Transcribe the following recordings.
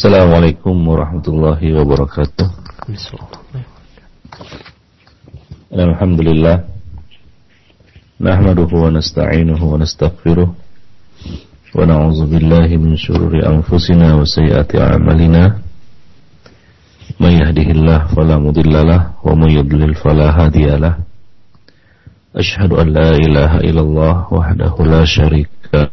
Assalamualaikum warahmatullahi wabarakatuh. Alhamdulillah. Nahmaduhu wa nasta'inuhu wa nastaghfiruh. Wa na'udzu billahi min shururi anfusina wa sayyiati a'malina. May yahdihillahu fala mudhillalah wa may yudlil fala hadiyalah. Ashhadu an la ilaha illallah wahdahu la syarika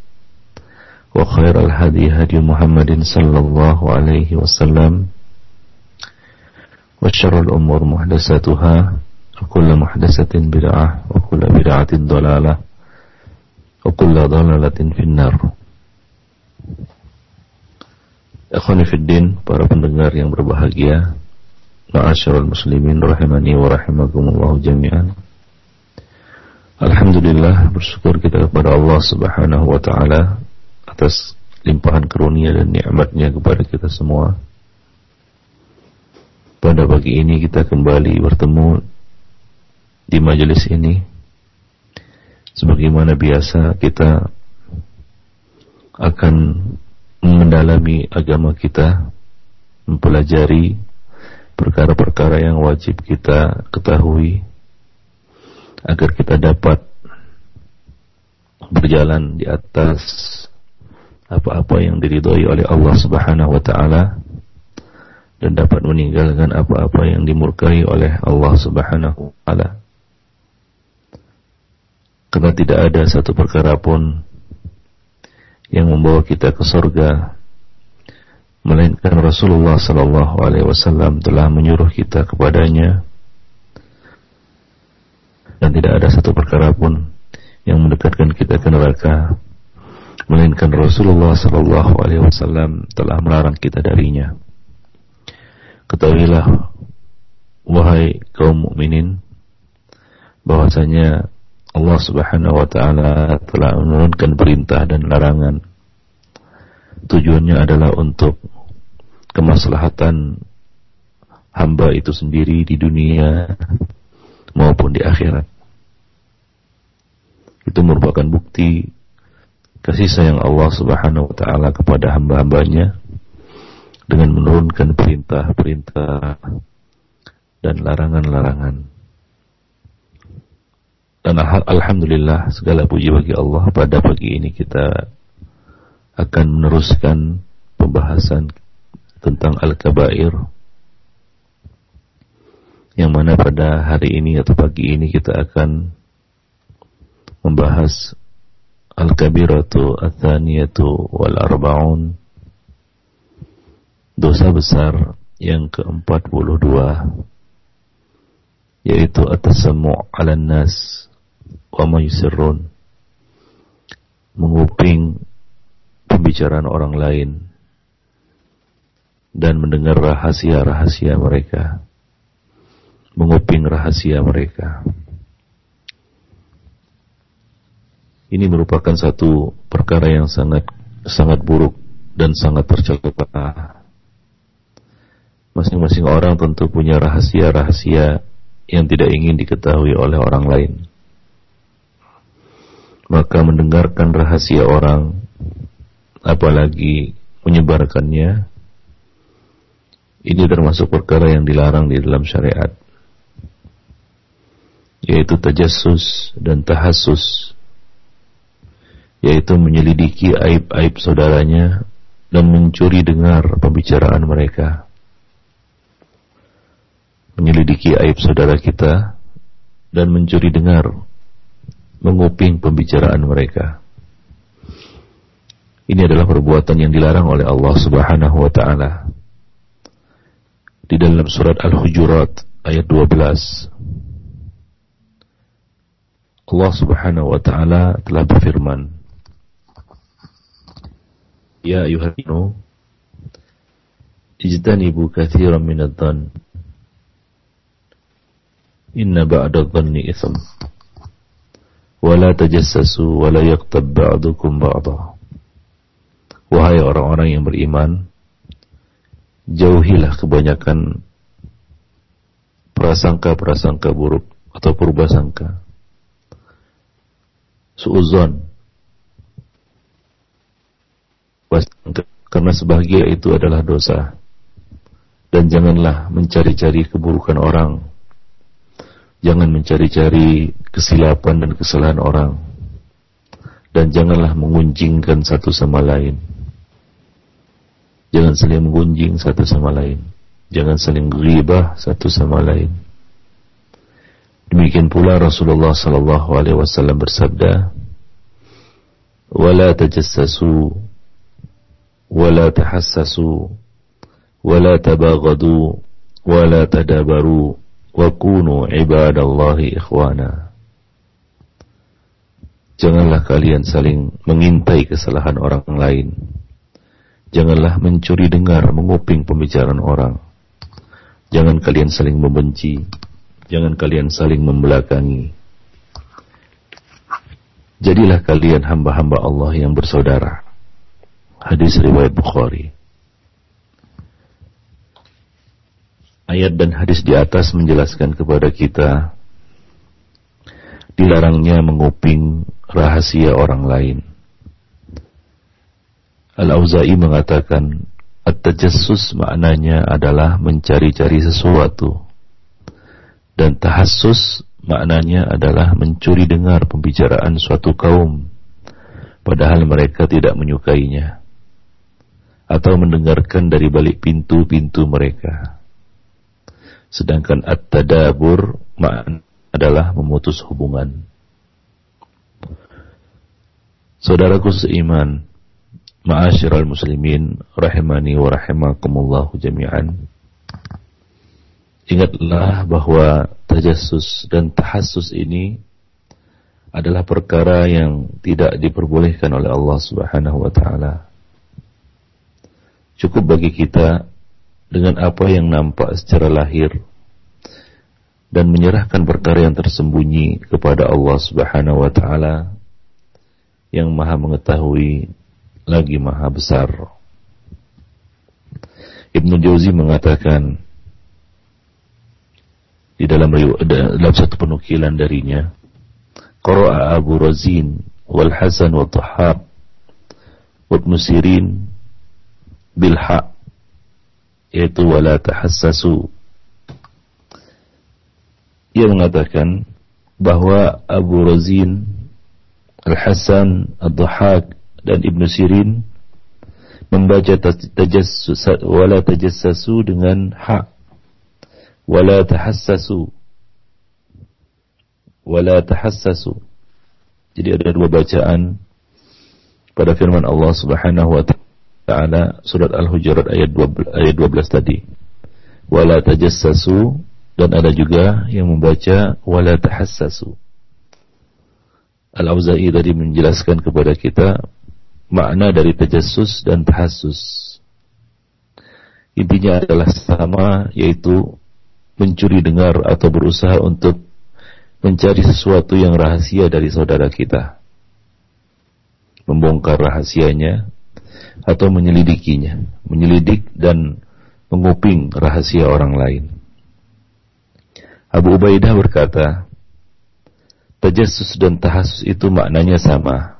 وخير الهدي هدي محمد صلى الله عليه وسلم وشر الأمور محدثاتها وكل محدثة بدعة وكل بدعة ضلالة وكل ضلالة في النار Ikhwani Fiddin, para pendengar yang berbahagia Ma'asyarul muslimin rahimani wa rahimakumullahu jami'an Alhamdulillah bersyukur kita kepada Allah subhanahu wa ta'ala atas limpahan karunia dan nikmatnya kepada kita semua. Pada pagi ini kita kembali bertemu di majelis ini. Sebagaimana biasa kita akan mendalami agama kita, mempelajari perkara-perkara yang wajib kita ketahui agar kita dapat berjalan di atas apa-apa yang diridhoi oleh Allah Subhanahu wa taala dan dapat meninggalkan apa-apa yang dimurkai oleh Allah Subhanahu wa taala. Karena tidak ada satu perkara pun yang membawa kita ke surga melainkan Rasulullah sallallahu alaihi wasallam telah menyuruh kita kepadanya dan tidak ada satu perkara pun yang mendekatkan kita ke neraka melainkan Rasulullah sallallahu alaihi wasallam telah melarang kita darinya. Ketahuilah wahai kaum mukminin bahwasanya Allah Subhanahu wa taala telah menurunkan perintah dan larangan. Tujuannya adalah untuk kemaslahatan hamba itu sendiri di dunia maupun di akhirat. Itu merupakan bukti kasih sayang Allah Subhanahu wa taala kepada hamba-hambanya dengan menurunkan perintah-perintah dan larangan-larangan. Dan alhamdulillah segala puji bagi Allah pada pagi ini kita akan meneruskan pembahasan tentang al-kabair yang mana pada hari ini atau pagi ini kita akan membahas Al-Kabiratu Athaniyatu Wal Arba'un Dosa besar yang ke-42 Yaitu Atasamu' ala nas Wa mayusirun Menguping Pembicaraan orang lain Dan mendengar rahasia-rahasia mereka. Menguping rahasia mereka ini merupakan satu perkara yang sangat sangat buruk dan sangat tercela. Masing-masing orang tentu punya rahasia-rahasia yang tidak ingin diketahui oleh orang lain. Maka mendengarkan rahasia orang, apalagi menyebarkannya, ini termasuk perkara yang dilarang di dalam syariat, yaitu tajassus dan tahassus yaitu menyelidiki aib-aib saudaranya dan mencuri dengar pembicaraan mereka. menyelidiki aib saudara kita dan mencuri dengar, menguping pembicaraan mereka. Ini adalah perbuatan yang dilarang oleh Allah Subhanahu wa taala. Di dalam surat Al-Hujurat ayat 12 Allah Subhanahu wa taala telah berfirman Ya ayuhalladzina ijtanibu katsiran minadh-dhann inna ba'da dhanni itsam wa la tajassasu wa la yaqtab ba'dukum ba'dha Wahai orang-orang yang beriman jauhilah kebanyakan prasangka-prasangka buruk atau purbasangka suuzon karena sebahagia itu adalah dosa. Dan janganlah mencari-cari keburukan orang. Jangan mencari-cari kesilapan dan kesalahan orang. Dan janganlah mengunjingkan satu sama lain. Jangan saling mengunjing satu sama lain. Jangan saling ghibah satu sama lain. Demikian pula Rasulullah sallallahu alaihi wasallam bersabda, "Wala tajassasu wala tahassasu wala tabaghadu wala tadabaru wa kunu ibadallahi ikhwana." Janganlah kalian saling mengintai kesalahan orang lain. Janganlah mencuri dengar, menguping pembicaraan orang. Jangan kalian saling membenci Jangan kalian saling membelakangi. Jadilah kalian hamba-hamba Allah yang bersaudara. Hadis riwayat Bukhari. Ayat dan hadis di atas menjelaskan kepada kita dilarangnya menguping rahasia orang lain. Al-Auza'i mengatakan At-tajassus maknanya adalah mencari-cari sesuatu dan tahassus maknanya adalah mencuri dengar pembicaraan suatu kaum padahal mereka tidak menyukainya atau mendengarkan dari balik pintu-pintu mereka. Sedangkan at-tadabur adalah memutus hubungan. Saudaraku seiman, ma'asyiral muslimin rahimani wa rahimakumullah jami'an. Ingatlah bahwa tajassus dan tahassus ini adalah perkara yang tidak diperbolehkan oleh Allah Subhanahu wa taala. Cukup bagi kita dengan apa yang nampak secara lahir dan menyerahkan perkara yang tersembunyi kepada Allah Subhanahu wa taala yang Maha mengetahui lagi Maha besar. Ibnu Jauzi mengatakan di dalam dalam satu penukilan darinya qara'a Abu Razin wal Hasan wa Tahab wa Ibn Sirin bil ha yaitu wala tahassasu. Ia mengatakan bahwa Abu Razin Al-Hasan Ad-Dhahak dan Ibn Sirin membaca tajassus wala tajassasu dengan hak. Wala tahassasu. Wala tahassasu. Jadi ada dua bacaan pada firman Allah Subhanahu wa taala surat Al-Hujurat ayat 12, ayat 12 tadi. Wala tajassasu dan ada juga yang membaca wala tahassasu. Al-Auza'i tadi menjelaskan kepada kita makna dari tajassus dan tahassus. Intinya adalah sama yaitu mencuri dengar atau berusaha untuk mencari sesuatu yang rahasia dari saudara kita. Membongkar rahasianya atau menyelidikinya, menyelidik dan menguping rahasia orang lain. Abu Ubaidah berkata, Tajassus dan tahasus itu maknanya sama,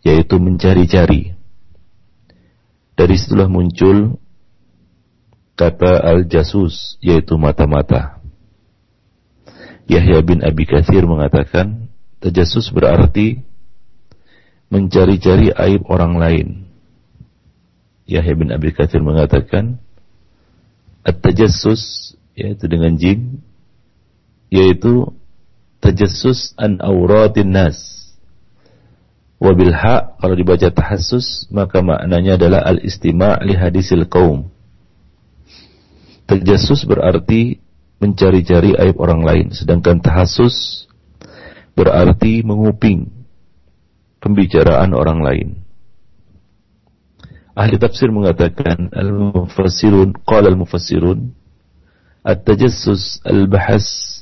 yaitu mencari-cari. Dari situlah muncul kata al-jasus yaitu mata-mata. Yahya bin Abi Kathir mengatakan tajasus berarti mencari-cari aib orang lain. Yahya bin Abi Kathir mengatakan at-tajassus yaitu dengan jin yaitu tajassus an auratin nas. Wabil ha kalau dibaca tahassus maka maknanya adalah al istima' li hadisil kaum tajassus berarti mencari-cari aib orang lain sedangkan tahassus berarti menguping pembicaraan orang lain Ahli tafsir mengatakan al-mufassirun qala al-mufassirun at-tajassus al-bahas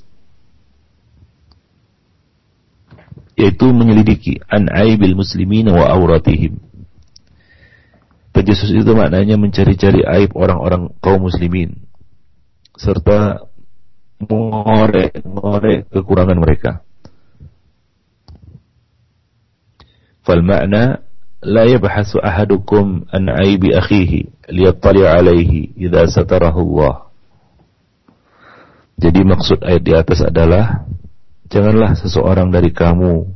yaitu menyelidiki an aibil muslimin wa auratihim. Tajassus itu maknanya mencari-cari aib orang-orang kaum muslimin serta mengorek-ngorek kekurangan mereka. Fal makna لا يبحث أحدكم عن عيب أخيه ليطلع عليه إذا ستره الله Jadi maksud ayat di atas adalah Janganlah seseorang dari kamu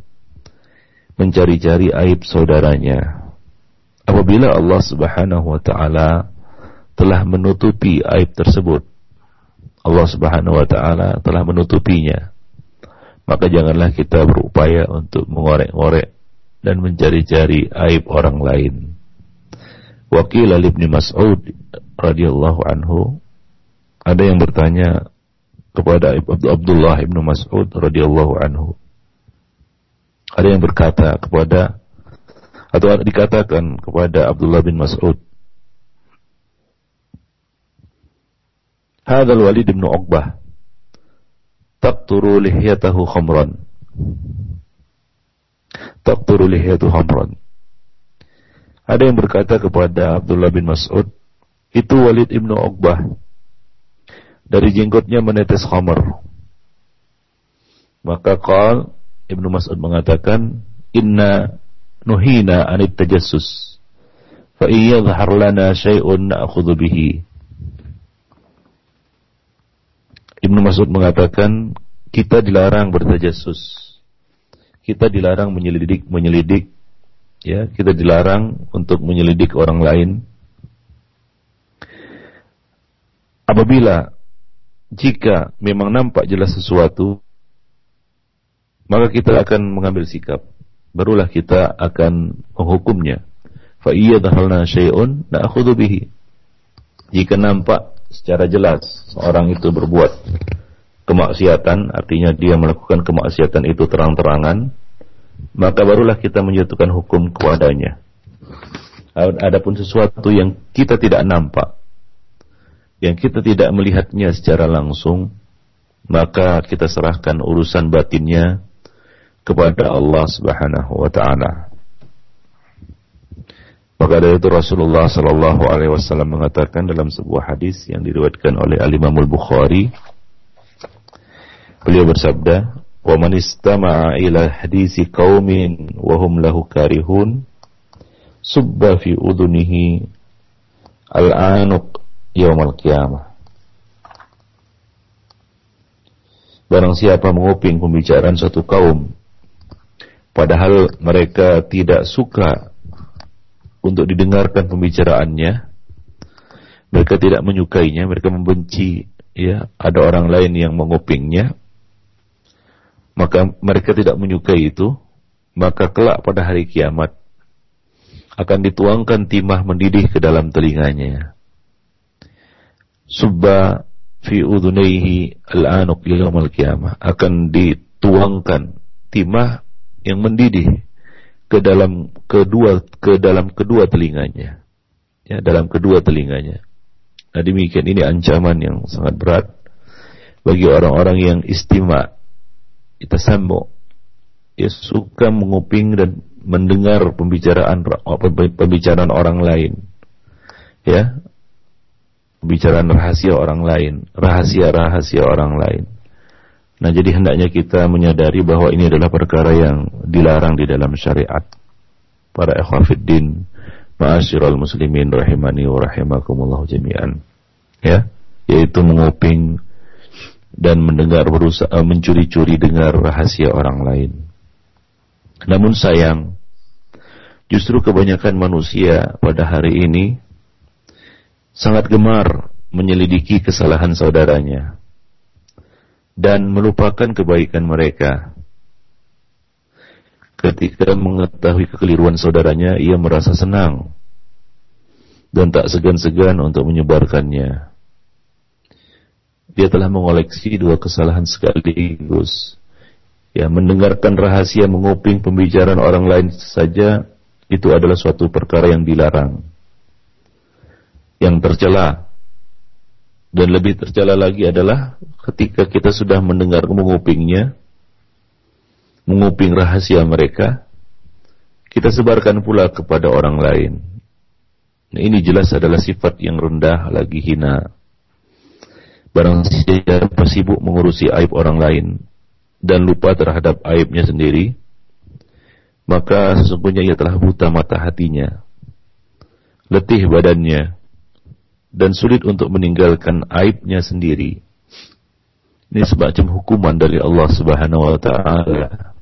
Mencari-cari aib saudaranya Apabila Allah subhanahu wa ta'ala Telah menutupi aib tersebut Allah subhanahu wa ta'ala telah menutupinya Maka janganlah kita berupaya untuk mengorek-ngorek dan mencari-cari aib orang lain. Wakil Ibn Mas'ud radhiyallahu anhu ada yang bertanya kepada Abdullah Ibn Mas'ud radhiyallahu anhu. Ada yang berkata kepada atau dikatakan kepada Abdullah bin Mas'ud Hadal Walid bin Uqbah taqturu lihyatahu khamran taqturu lihiyatu hamran. Ada yang berkata kepada Abdullah bin Mas'ud, itu Walid ibnu Uqbah. Dari jenggotnya menetes khamar. Maka qal Ibnu Mas'ud mengatakan, "Inna nuhina anit tajassus. Fa iya dhahar lana syai'un na'khudhu bihi." Ibnu Mas'ud mengatakan, kita dilarang bertajassus kita dilarang menyelidik menyelidik ya kita dilarang untuk menyelidik orang lain. Apabila jika memang nampak jelas sesuatu maka kita akan mengambil sikap. Barulah kita akan menghukumnya. Fa iya syai'un na'khudhu bihi. Jika nampak secara jelas seorang itu berbuat kemaksiatan, artinya dia melakukan kemaksiatan itu terang-terangan, maka barulah kita menjatuhkan hukum kepadanya. Adapun sesuatu yang kita tidak nampak, yang kita tidak melihatnya secara langsung, maka kita serahkan urusan batinnya kepada Allah Subhanahu wa taala. Maka dari itu Rasulullah sallallahu alaihi wasallam mengatakan dalam sebuah hadis yang diriwayatkan oleh Al Imam Al Bukhari Beliau bersabda, "Wa man istama'a ila hadisi qaumin wa hum lahu karihun, subba fi udunihi al-anuq yaumal qiyamah." Barang siapa menguping pembicaraan suatu kaum padahal mereka tidak suka untuk didengarkan pembicaraannya, mereka tidak menyukainya, mereka membenci ya, ada orang lain yang mengupingnya, maka mereka tidak menyukai itu, maka kelak pada hari kiamat akan dituangkan timah mendidih ke dalam telinganya. Subba fi udhunaihi al-anuq yaumal qiyamah akan dituangkan timah yang mendidih ke dalam kedua ke dalam kedua telinganya. Ya, dalam kedua telinganya. Nah, demikian ini ancaman yang sangat berat bagi orang-orang yang istimewa kita sambo ya suka menguping dan mendengar pembicaraan pembicaraan orang lain. Ya. Pembicaraan rahasia orang lain. Rahasia-rahasia orang lain. Nah jadi hendaknya kita menyadari bahwa ini adalah perkara yang dilarang di dalam syariat. Para ikhwafiddin ma'asyiral muslimin rahimani wa rahimakumullah jami'an. Ya. Yaitu menguping dan mendengar berusaha mencuri-curi dengar rahasia orang lain. Namun sayang, justru kebanyakan manusia pada hari ini sangat gemar menyelidiki kesalahan saudaranya dan melupakan kebaikan mereka. Ketika mengetahui kekeliruan saudaranya, ia merasa senang dan tak segan-segan untuk menyebarkannya. Dia telah mengoleksi dua kesalahan sekaligus. Ya, mendengarkan rahasia menguping pembicaraan orang lain saja itu adalah suatu perkara yang dilarang. Yang tercela dan lebih tercela lagi adalah ketika kita sudah mendengar mengupingnya, menguping rahasia mereka, kita sebarkan pula kepada orang lain. Nah, ini jelas adalah sifat yang rendah lagi hina. Barang siapa sibuk mengurusi aib orang lain dan lupa terhadap aibnya sendiri, maka sesungguhnya ia telah buta mata hatinya, letih badannya, dan sulit untuk meninggalkan aibnya sendiri. Ini semacam hukuman dari Allah Subhanahu wa taala.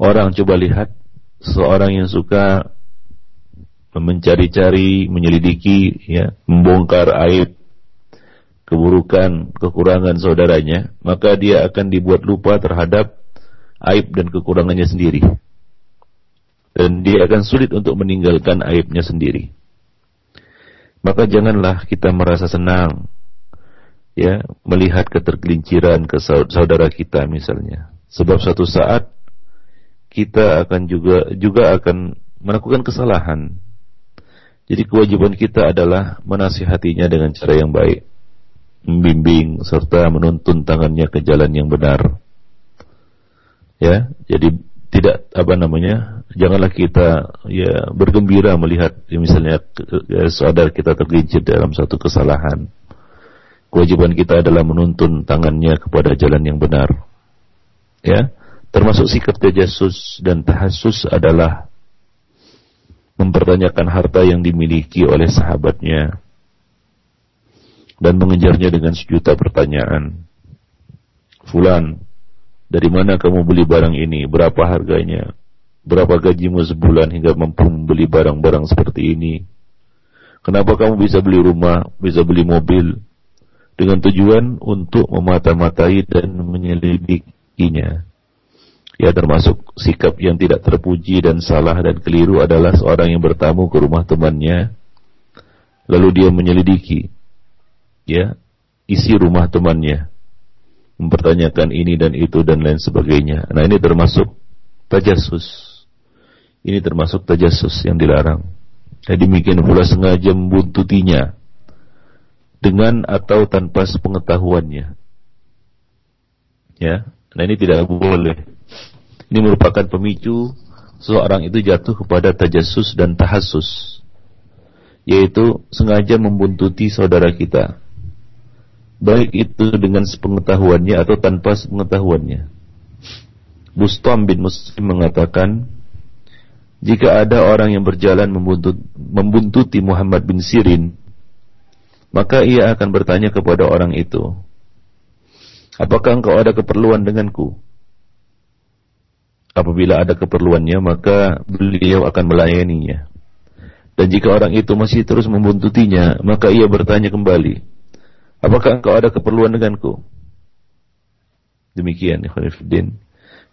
Orang coba lihat seorang yang suka mencari-cari, menyelidiki, ya, membongkar aib, keburukan, kekurangan saudaranya, maka dia akan dibuat lupa terhadap aib dan kekurangannya sendiri. Dan dia akan sulit untuk meninggalkan aibnya sendiri. Maka janganlah kita merasa senang ya melihat ketergelinciran ke saudara kita misalnya. Sebab suatu saat kita akan juga juga akan melakukan kesalahan. Jadi kewajiban kita adalah menasihatinya dengan cara yang baik, membimbing serta menuntun tangannya ke jalan yang benar. Ya, jadi tidak apa namanya, janganlah kita ya bergembira melihat ya, misalnya ya, saudara kita tergelincir dalam satu kesalahan. Kewajiban kita adalah menuntun tangannya kepada jalan yang benar. Ya, Termasuk sikap tajasus dan tahasus adalah mempertanyakan harta yang dimiliki oleh sahabatnya dan mengejarnya dengan sejuta pertanyaan. Fulan, dari mana kamu beli barang ini? Berapa harganya? Berapa gajimu sebulan hingga mampu membeli barang-barang seperti ini? Kenapa kamu bisa beli rumah, bisa beli mobil? Dengan tujuan untuk memata-matai dan menyelidikinya. Ya termasuk sikap yang tidak terpuji dan salah dan keliru adalah seorang yang bertamu ke rumah temannya lalu dia menyelidiki ya isi rumah temannya mempertanyakan ini dan itu dan lain sebagainya. Nah ini termasuk tajasus. Ini termasuk tajasus yang dilarang. Dan demikian pula sengaja membuntutinya dengan atau tanpa sepengetahuannya. Ya, nah ini tidak boleh. Ini merupakan pemicu seorang itu jatuh kepada tajasus dan tahasus. Yaitu sengaja membuntuti saudara kita. Baik itu dengan sepengetahuannya atau tanpa sepengetahuannya. Bustam bin Muslim mengatakan, jika ada orang yang berjalan membuntut, membuntuti Muhammad bin Sirin, maka ia akan bertanya kepada orang itu, Apakah engkau ada keperluan denganku? apabila ada keperluannya maka beliau akan melayaninya. Dan jika orang itu masih terus membuntutinya, maka ia bertanya kembali, apakah engkau ada keperluan denganku? Demikian, Ikhwanifuddin.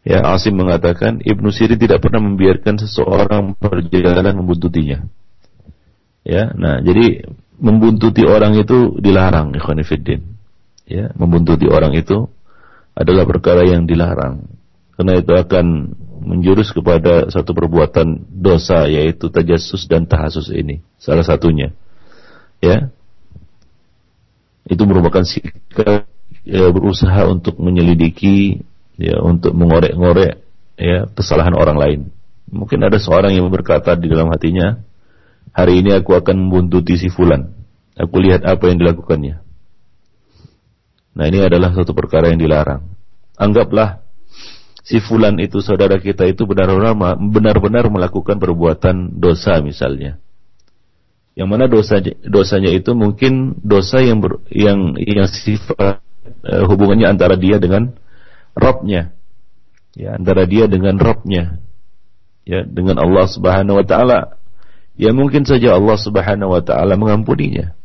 Ya, Asim mengatakan, Ibnu Sirin tidak pernah membiarkan seseorang perjalanan membuntutinya. Ya, nah, jadi membuntuti orang itu dilarang, Ikhwanifuddin. Ya, membuntuti orang itu adalah perkara yang dilarang karena itu akan menjurus kepada satu perbuatan dosa yaitu tajasus dan tahasus ini salah satunya ya itu merupakan sikap ya, berusaha untuk menyelidiki ya untuk mengorek-ngorek ya kesalahan orang lain. Mungkin ada seorang yang berkata di dalam hatinya hari ini aku akan membuntuti si fulan. Aku lihat apa yang dilakukannya. Nah ini adalah satu perkara yang dilarang. Anggaplah si fulan itu saudara kita itu benar-benar benar-benar melakukan perbuatan dosa misalnya. Yang mana dosa dosanya itu mungkin dosa yang ber, yang yang sifat uh, hubungannya antara dia dengan Robnya, ya antara dia dengan Robnya, ya dengan Allah Subhanahu Wa Taala. Ya mungkin saja Allah Subhanahu Wa Taala mengampuninya,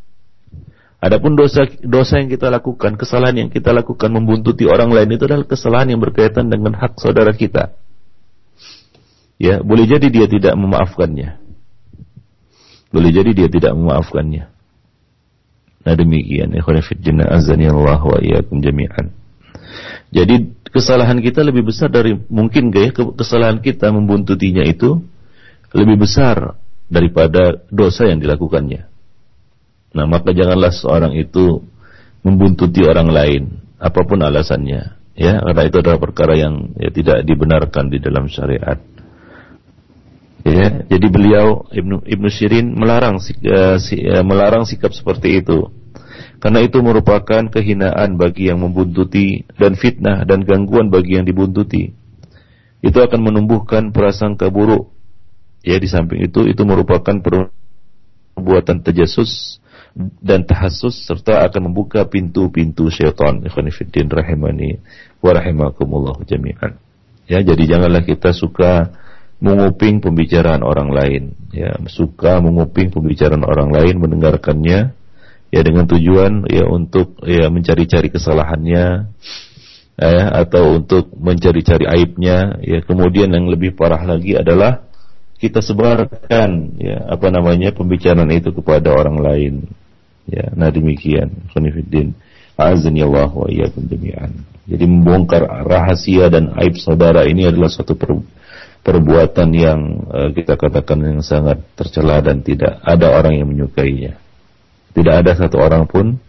Adapun dosa dosa yang kita lakukan, kesalahan yang kita lakukan membuntuti orang lain itu adalah kesalahan yang berkaitan dengan hak saudara kita. Ya, boleh jadi dia tidak memaafkannya. Boleh jadi dia tidak memaafkannya. Nah demikian, ikhwan fillah azani Allah wa iyyakum jami'an. Jadi kesalahan kita lebih besar dari mungkin gaya kesalahan kita membuntutinya itu lebih besar daripada dosa yang dilakukannya. Nah, maka janganlah seorang itu membuntuti orang lain apa pun alasannya, ya, karena itu adalah perkara yang ya, tidak dibenarkan di dalam syariat. Ya, jadi beliau Ibnu Ibnu Syirin melarang uh, si, uh, melarang sikap seperti itu. Karena itu merupakan kehinaan bagi yang membuntuti dan fitnah dan gangguan bagi yang dibuntuti. Itu akan menumbuhkan prasangka buruk. Ya, di samping itu itu merupakan perbuatan tajasus dan tahasus serta akan membuka pintu-pintu syaitan. Ikhwan fillah rahimani wa rahimakumullah jami'an. Ya, jadi janganlah kita suka menguping pembicaraan orang lain, ya, suka menguping pembicaraan orang lain, mendengarkannya ya dengan tujuan ya untuk ya mencari-cari kesalahannya ya atau untuk mencari-cari aibnya ya kemudian yang lebih parah lagi adalah kita sebarkan ya apa namanya pembicaraan itu kepada orang lain Ya, nah demikian. Khonifuddin. Azani Allah wa jami'an. Jadi membongkar rahasia dan aib saudara ini adalah suatu per, perbuatan yang uh, kita katakan yang sangat tercela dan tidak ada orang yang menyukainya. Tidak ada satu orang pun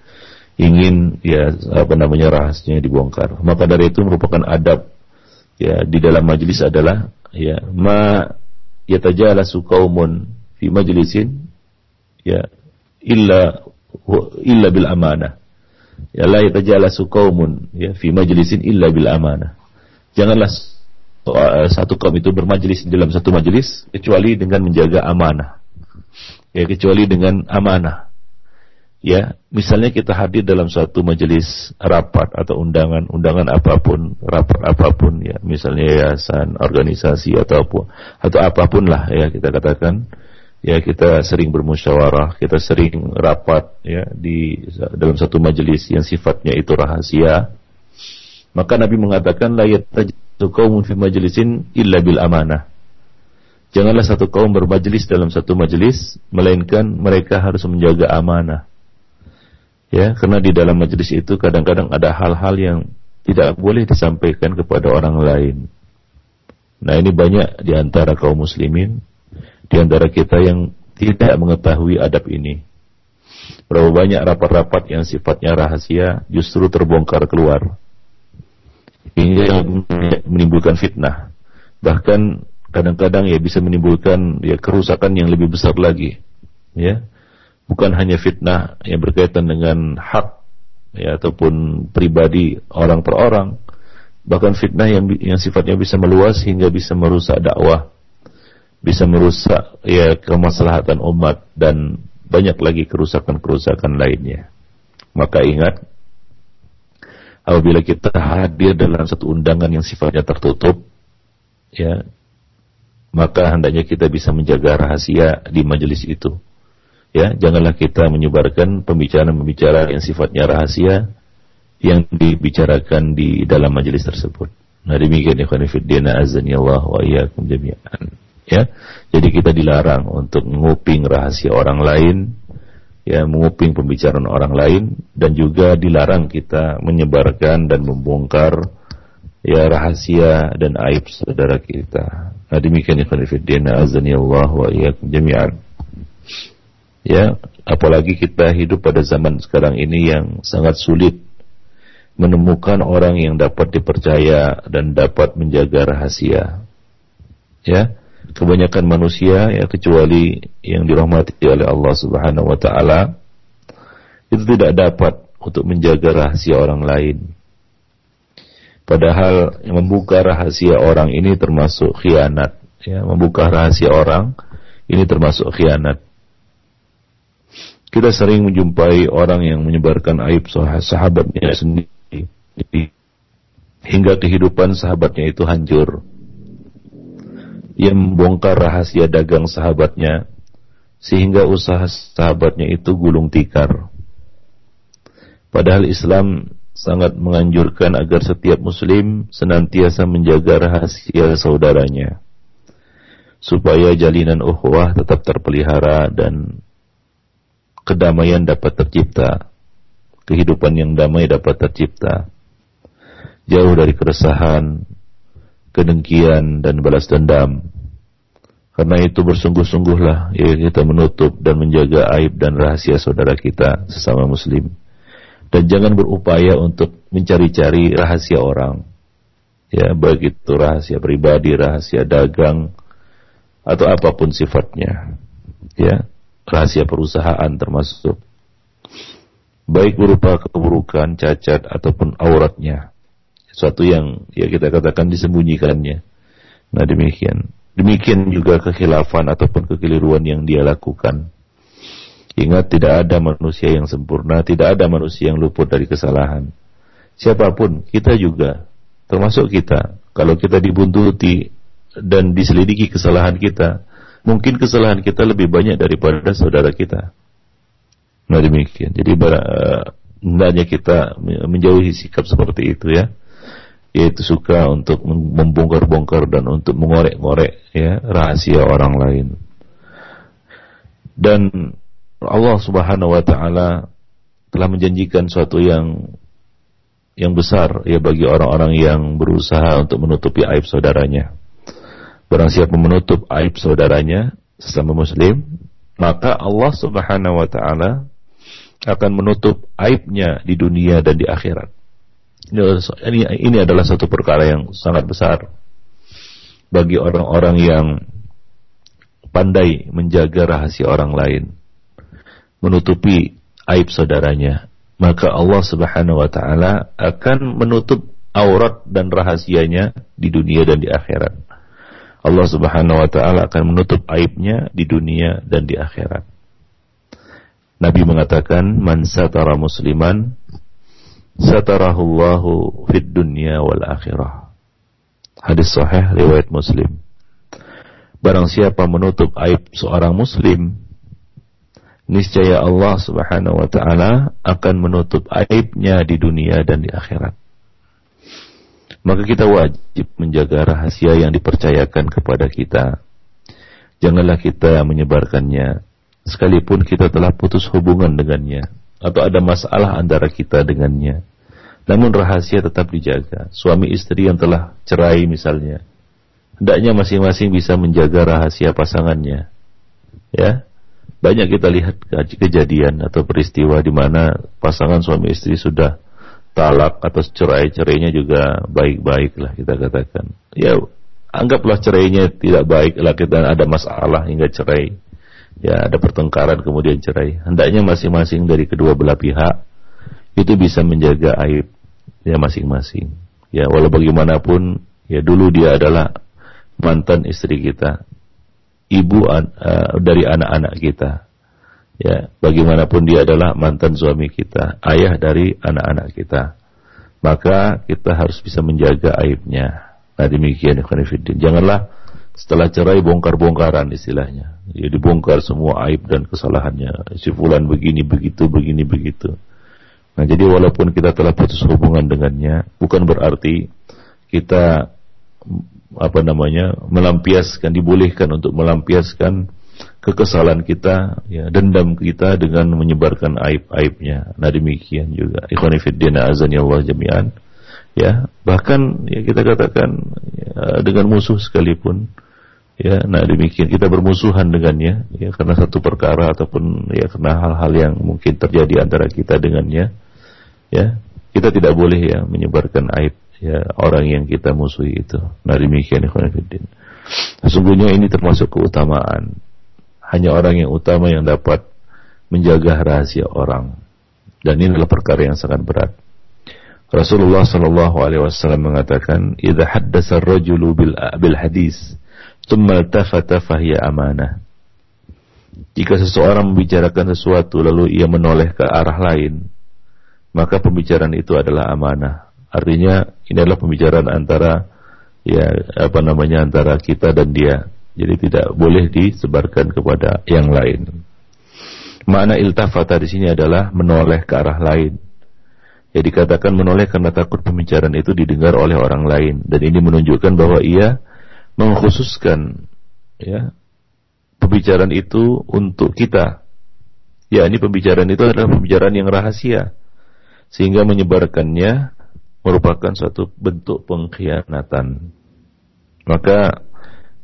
ingin ya apa namanya rahasianya dibongkar. Maka dari itu merupakan adab ya di dalam majelis adalah ya ma yatajalasu qaumun fi majlisin ya illa illa bil amanah. Ya la yatajalasu qaumun ya fi majlisin illa bil amanah. Janganlah eh, satu kaum itu bermajlis dalam satu majlis kecuali dengan menjaga amanah. Ya kecuali dengan amanah. Ya, misalnya kita hadir dalam suatu majelis rapat atau undangan, undangan apa pun, rapat apa pun ya, misalnya yayasan, organisasi atau apa, atau apa pun lah ya kita katakan ya kita sering bermusyawarah, kita sering rapat ya di dalam satu majelis yang sifatnya itu rahasia. Maka Nabi mengatakan la yatajtu qaumun fi majlisin illa bil amanah. Janganlah satu kaum bermajelis dalam satu majelis melainkan mereka harus menjaga amanah. Ya, karena di dalam majelis itu kadang-kadang ada hal-hal yang tidak boleh disampaikan kepada orang lain. Nah, ini banyak di antara kaum muslimin di antara kita yang tidak mengetahui adab ini. Berapa banyak rapat-rapat yang sifatnya rahasia justru terbongkar keluar. Hingga menimbulkan fitnah. Bahkan kadang-kadang ya bisa menimbulkan ya kerusakan yang lebih besar lagi. Ya. Bukan hanya fitnah yang berkaitan dengan hak ya ataupun pribadi orang per orang, bahkan fitnah yang yang sifatnya bisa meluas hingga bisa merusak dakwah bisa merusak ya kemaslahatan umat dan banyak lagi kerusakan-kerusakan lainnya. Maka ingat apabila kita hadir dalam satu undangan yang sifatnya tertutup ya maka hendaknya kita bisa menjaga rahasia di majelis itu. Ya, janganlah kita menyebarkan pembicaraan-pembicaraan yang sifatnya rahasia yang dibicarakan di dalam majelis tersebut. Nah demikian ikhwan fillah azani Allah wa iyyakum jami'an ya. Jadi kita dilarang untuk menguping rahasia orang lain, ya, menguping pembicaraan orang lain dan juga dilarang kita menyebarkan dan membongkar ya rahasia dan aib saudara kita. Nah, demikian ya fillah azani Allah wa iyyakum jami'an. Ya, apalagi kita hidup pada zaman sekarang ini yang sangat sulit menemukan orang yang dapat dipercaya dan dapat menjaga rahasia. Ya, kebanyakan manusia ya kecuali yang dirahmati oleh Allah Subhanahu wa taala itu tidak dapat untuk menjaga rahasia orang lain. Padahal membuka rahasia orang ini termasuk khianat, ya, membuka rahasia orang ini termasuk khianat. Kita sering menjumpai orang yang menyebarkan aib sahabatnya sendiri hingga kehidupan sahabatnya itu hancur yang membongkar rahasia dagang sahabatnya sehingga usaha sahabatnya itu gulung tikar. Padahal Islam sangat menganjurkan agar setiap muslim senantiasa menjaga rahasia saudaranya supaya jalinan ukhuwah tetap terpelihara dan kedamaian dapat tercipta kehidupan yang damai dapat tercipta jauh dari keresahan kedengkian dan balas dendam karena itu bersungguh-sungguhlah ya kita menutup dan menjaga aib dan rahasia saudara kita sesama muslim dan jangan berupaya untuk mencari-cari rahasia orang. Ya, baik itu rahasia pribadi, rahasia dagang atau apa pun sifatnya. Ya, rahasia perusahaan termasuk baik berupa keburukan, cacat ataupun auratnya. Suatu yang ya kita katakan disembunyikannya. Nah, demikian. Demikian juga kekhilafan ataupun kekeliruan yang dia lakukan. Ingat tidak ada manusia yang sempurna, tidak ada manusia yang luput dari kesalahan. Siapa pun, kita juga, termasuk kita. Kalau kita dibuntuti dan diselidiki kesalahan kita, mungkin kesalahan kita lebih banyak daripada saudara kita. Nah demikian. Jadi eh, hendaknya kita menjauhi sikap seperti itu ya yaitu suka untuk membongkar-bongkar dan untuk mengorek-ngorek ya rahasia orang lain. Dan Allah Subhanahu wa taala telah menjanjikan suatu yang yang besar ya bagi orang-orang yang berusaha untuk menutupi aib saudaranya. Barang siapa menutup aib saudaranya sesama muslim, maka Allah Subhanahu wa taala akan menutup aibnya di dunia dan di akhirat. Ini, ini adalah satu perkara yang sangat besar bagi orang-orang yang pandai menjaga rahasia orang lain menutupi aib saudaranya, maka Allah Subhanahu wa taala akan menutup aurat dan rahasianya di dunia dan di akhirat. Allah Subhanahu wa taala akan menutup aibnya di dunia dan di akhirat. Nabi mengatakan, "Man satara musliman satarahullahu fid dunya wal akhirah." Hadis sahih riwayat Muslim. Barang siapa menutup aib seorang muslim, niscaya Allah Subhanahu wa taala akan menutup aibnya di dunia dan di akhirat. Maka kita wajib menjaga rahasia yang dipercayakan kepada kita. Janganlah kita menyebarkannya sekalipun kita telah putus hubungan dengannya atau ada masalah antara kita dengannya. Namun rahasia tetap dijaga. Suami istri yang telah cerai misalnya, hendaknya masing-masing bisa menjaga rahasia pasangannya. Ya, banyak kita lihat kejadian atau peristiwa di mana pasangan suami istri sudah talak atau cerai-cerainya juga baik-baik lah kita katakan. Ya anggaplah cerainya tidak baik lah kita ada masalah hingga cerai. Ya ada pertengkaran kemudian cerai. Hendaknya masing-masing dari kedua belah pihak itu bisa menjaga aib ya masing-masing. Ya walau bagaimanapun ya dulu dia adalah mantan istri kita ibu uh, dari anak-anak kita. Ya, bagaimanapun dia adalah mantan suami kita, ayah dari anak-anak kita. Maka kita harus bisa menjaga aibnya. Nah demikian. Janganlah setelah cerai bongkar-bongkaran istilahnya. Ya dibongkar semua aib dan kesalahannya. Si fulan begini begitu begini begitu. Nah jadi walaupun kita telah putus hubungan dengannya, bukan berarti kita apa namanya melampiaskan dibolehkan untuk melampiaskan kekesalan kita ya dendam kita dengan menyebarkan aib-aibnya nah demikian juga ikhwan fillah azan ya Allah jami'an ya bahkan ya kita katakan ya, dengan musuh sekalipun ya nah demikian kita bermusuhan dengannya ya karena satu perkara ataupun ya karena hal-hal yang mungkin terjadi antara kita dengannya ya kita tidak boleh ya menyebarkan aib ya orang yang kita musuhi itu. Nah demikian ikhwan Sesungguhnya ini termasuk keutamaan. Hanya orang yang utama yang dapat menjaga rahasia orang. Dan ini adalah perkara yang sangat berat. Rasulullah sallallahu alaihi wasallam mengatakan, "Idza haddasa ar-rajulu bil bil hadis, fahiya amanah." Jika seseorang membicarakan sesuatu lalu ia menoleh ke arah lain, maka pembicaraan itu adalah amanah. Artinya ini adalah pembicaraan antara ya apa namanya antara kita dan dia. Jadi tidak boleh disebarkan kepada yang lain. Makna iltafata di sini adalah menoleh ke arah lain. Ya dikatakan menoleh karena takut pembicaraan itu didengar oleh orang lain dan ini menunjukkan bahwa ia mengkhususkan ya pembicaraan itu untuk kita. Ya, ini pembicaraan itu adalah pembicaraan yang rahasia sehingga menyebarkannya merupakan suatu bentuk pengkhianatan. Maka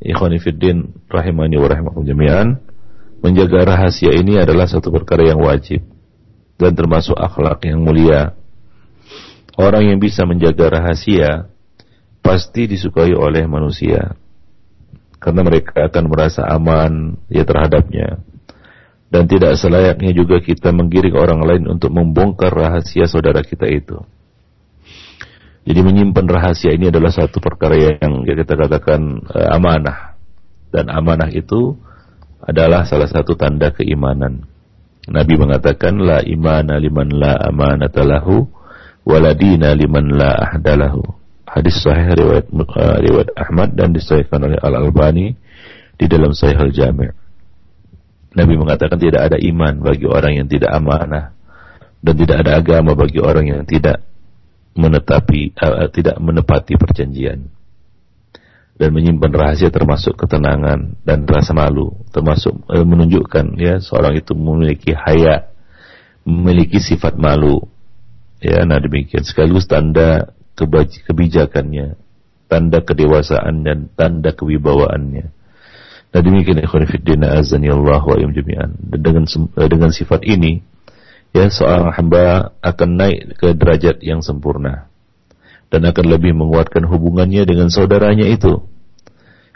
ikhwani fiddin rahimani wa rahimakum jami'an menjaga rahasia ini adalah satu perkara yang wajib dan termasuk akhlak yang mulia. Orang yang bisa menjaga rahasia pasti disukai oleh manusia karena mereka akan merasa aman ya terhadapnya. Dan tidak selayaknya juga kita menggiring orang lain untuk membongkar rahasia saudara kita itu. Jadi menyimpan rahasia ini adalah satu perkara yang kita katakan uh, amanah. Dan amanah itu adalah salah satu tanda keimanan. Nabi mengatakan la imana liman la amanata lahu waladina liman la ahdalahu. Hadis sahih riwayat uh, riwayat Ahmad dan disahihkan oleh Al Albani di dalam Sahih Al Jami'. Nabi mengatakan tidak ada iman bagi orang yang tidak amanah dan tidak ada agama bagi orang yang tidak menetapi uh, tidak menepati perjanjian dan menyimpan rahasia termasuk ketenangan dan rasa malu termasuk uh, menunjukkan ya seorang itu memiliki haya memiliki sifat malu ya nah demikian sekaligus tanda kebijakannya tanda kedewasaan dan tanda kewibawaannya Nah demikian ikhwan fillah azani Allah wa jami'an. Dengan eh, dengan sifat ini ya seorang hamba akan naik ke derajat yang sempurna dan akan lebih menguatkan hubungannya dengan saudaranya itu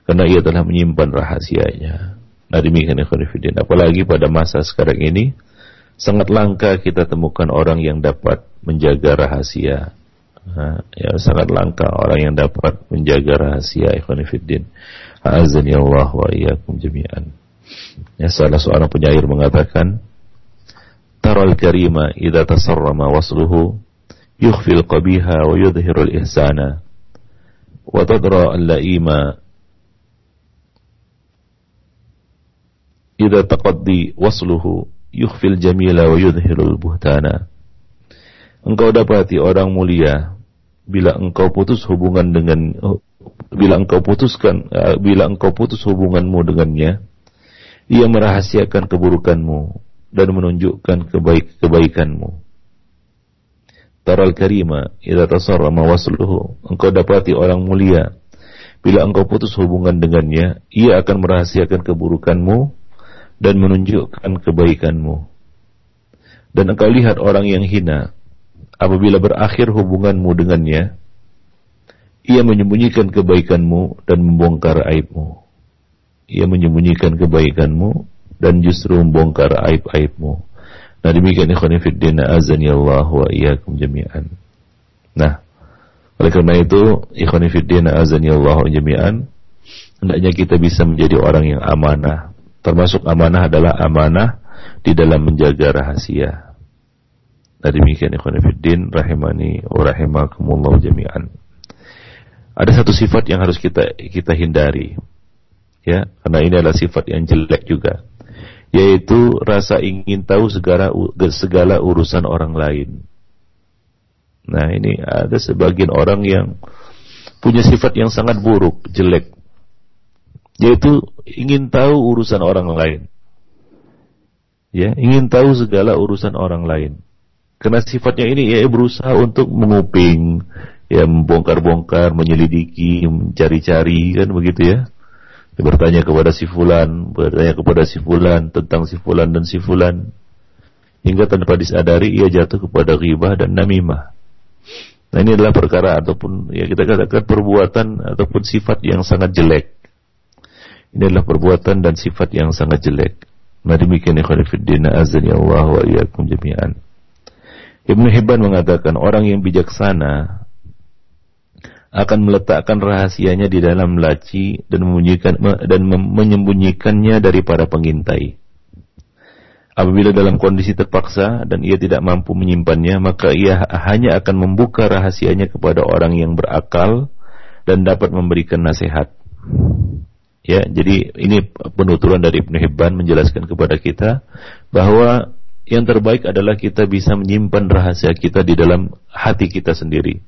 karena ia telah menyimpan rahasianya. Nah demikian ikhwan fillah. Apalagi pada masa sekarang ini sangat langka kita temukan orang yang dapat menjaga rahasia. Nah, ya sangat langka orang yang dapat menjaga rahasia ikhwan fillah. Azani Allah wa iyyakum jami'an. Ya salah seorang penyair mengatakan, "Taral karima idza tasarrama wasluhu yukhfi al-qabiha wa yudhiru al-ihsana wa tadra al-la'ima wasluhu yukhfi al-jamila wa yudhiru al-buhtana." Engkau dapati orang mulia bila engkau putus hubungan dengan bila engkau putuskan uh, bila engkau putus hubunganmu dengannya ia merahasiakan keburukanmu dan menunjukkan kebaik kebaikanmu. Taral karima idza tasarrama wasluhu engkau dapati orang mulia. Bila engkau putus hubungan dengannya ia akan merahasiakan keburukanmu dan menunjukkan kebaikanmu. Dan engkau lihat orang yang hina apabila berakhir hubunganmu dengannya ia menyembunyikan kebaikanmu dan membongkar aibmu. Ia menyembunyikan kebaikanmu dan justru membongkar aib-aibmu. Nah demikian ikhwan fillah azani Allah wa iyyakum jami'an. Nah, oleh karena itu ikhwan fillah azani Allah wa jami'an hendaknya kita bisa menjadi orang yang amanah. Termasuk amanah adalah amanah di dalam menjaga rahasia. Nah demikian ikhwan rahimani wa rahimakumullah jami'an. Ada satu sifat yang harus kita kita hindari. Ya, karena ini adalah sifat yang jelek juga. Yaitu rasa ingin tahu segala segala urusan orang lain. Nah, ini ada sebagian orang yang punya sifat yang sangat buruk, jelek. Yaitu ingin tahu urusan orang lain. Ya, ingin tahu segala urusan orang lain. Karena sifatnya ini ya berusaha untuk menguping, ya membongkar-bongkar, menyelidiki, mencari-cari kan begitu ya. Bertanya kepada si fulan, bertanya kepada si fulan tentang si fulan dan si fulan hingga tanpa disadari ia jatuh kepada ghibah dan namimah. Nah ini adalah perkara ataupun ya kita katakan perbuatan ataupun sifat yang sangat jelek. Ini adalah perbuatan dan sifat yang sangat jelek. Nah demikian ikhwan fillah azani Allah wa iyyakum jami'an. Ibnu Hibban mengatakan orang yang bijaksana akan meletakkan rahasianya di dalam laci dan menyembunyikan dan menyembunyikannya dari para pengintai. Apabila dalam kondisi terpaksa dan ia tidak mampu menyimpannya, maka ia hanya akan membuka rahasianya kepada orang yang berakal dan dapat memberikan nasihat. Ya, jadi ini penuturan dari Ibnu Hibban menjelaskan kepada kita bahwa yang terbaik adalah kita bisa menyimpan rahasia kita di dalam hati kita sendiri.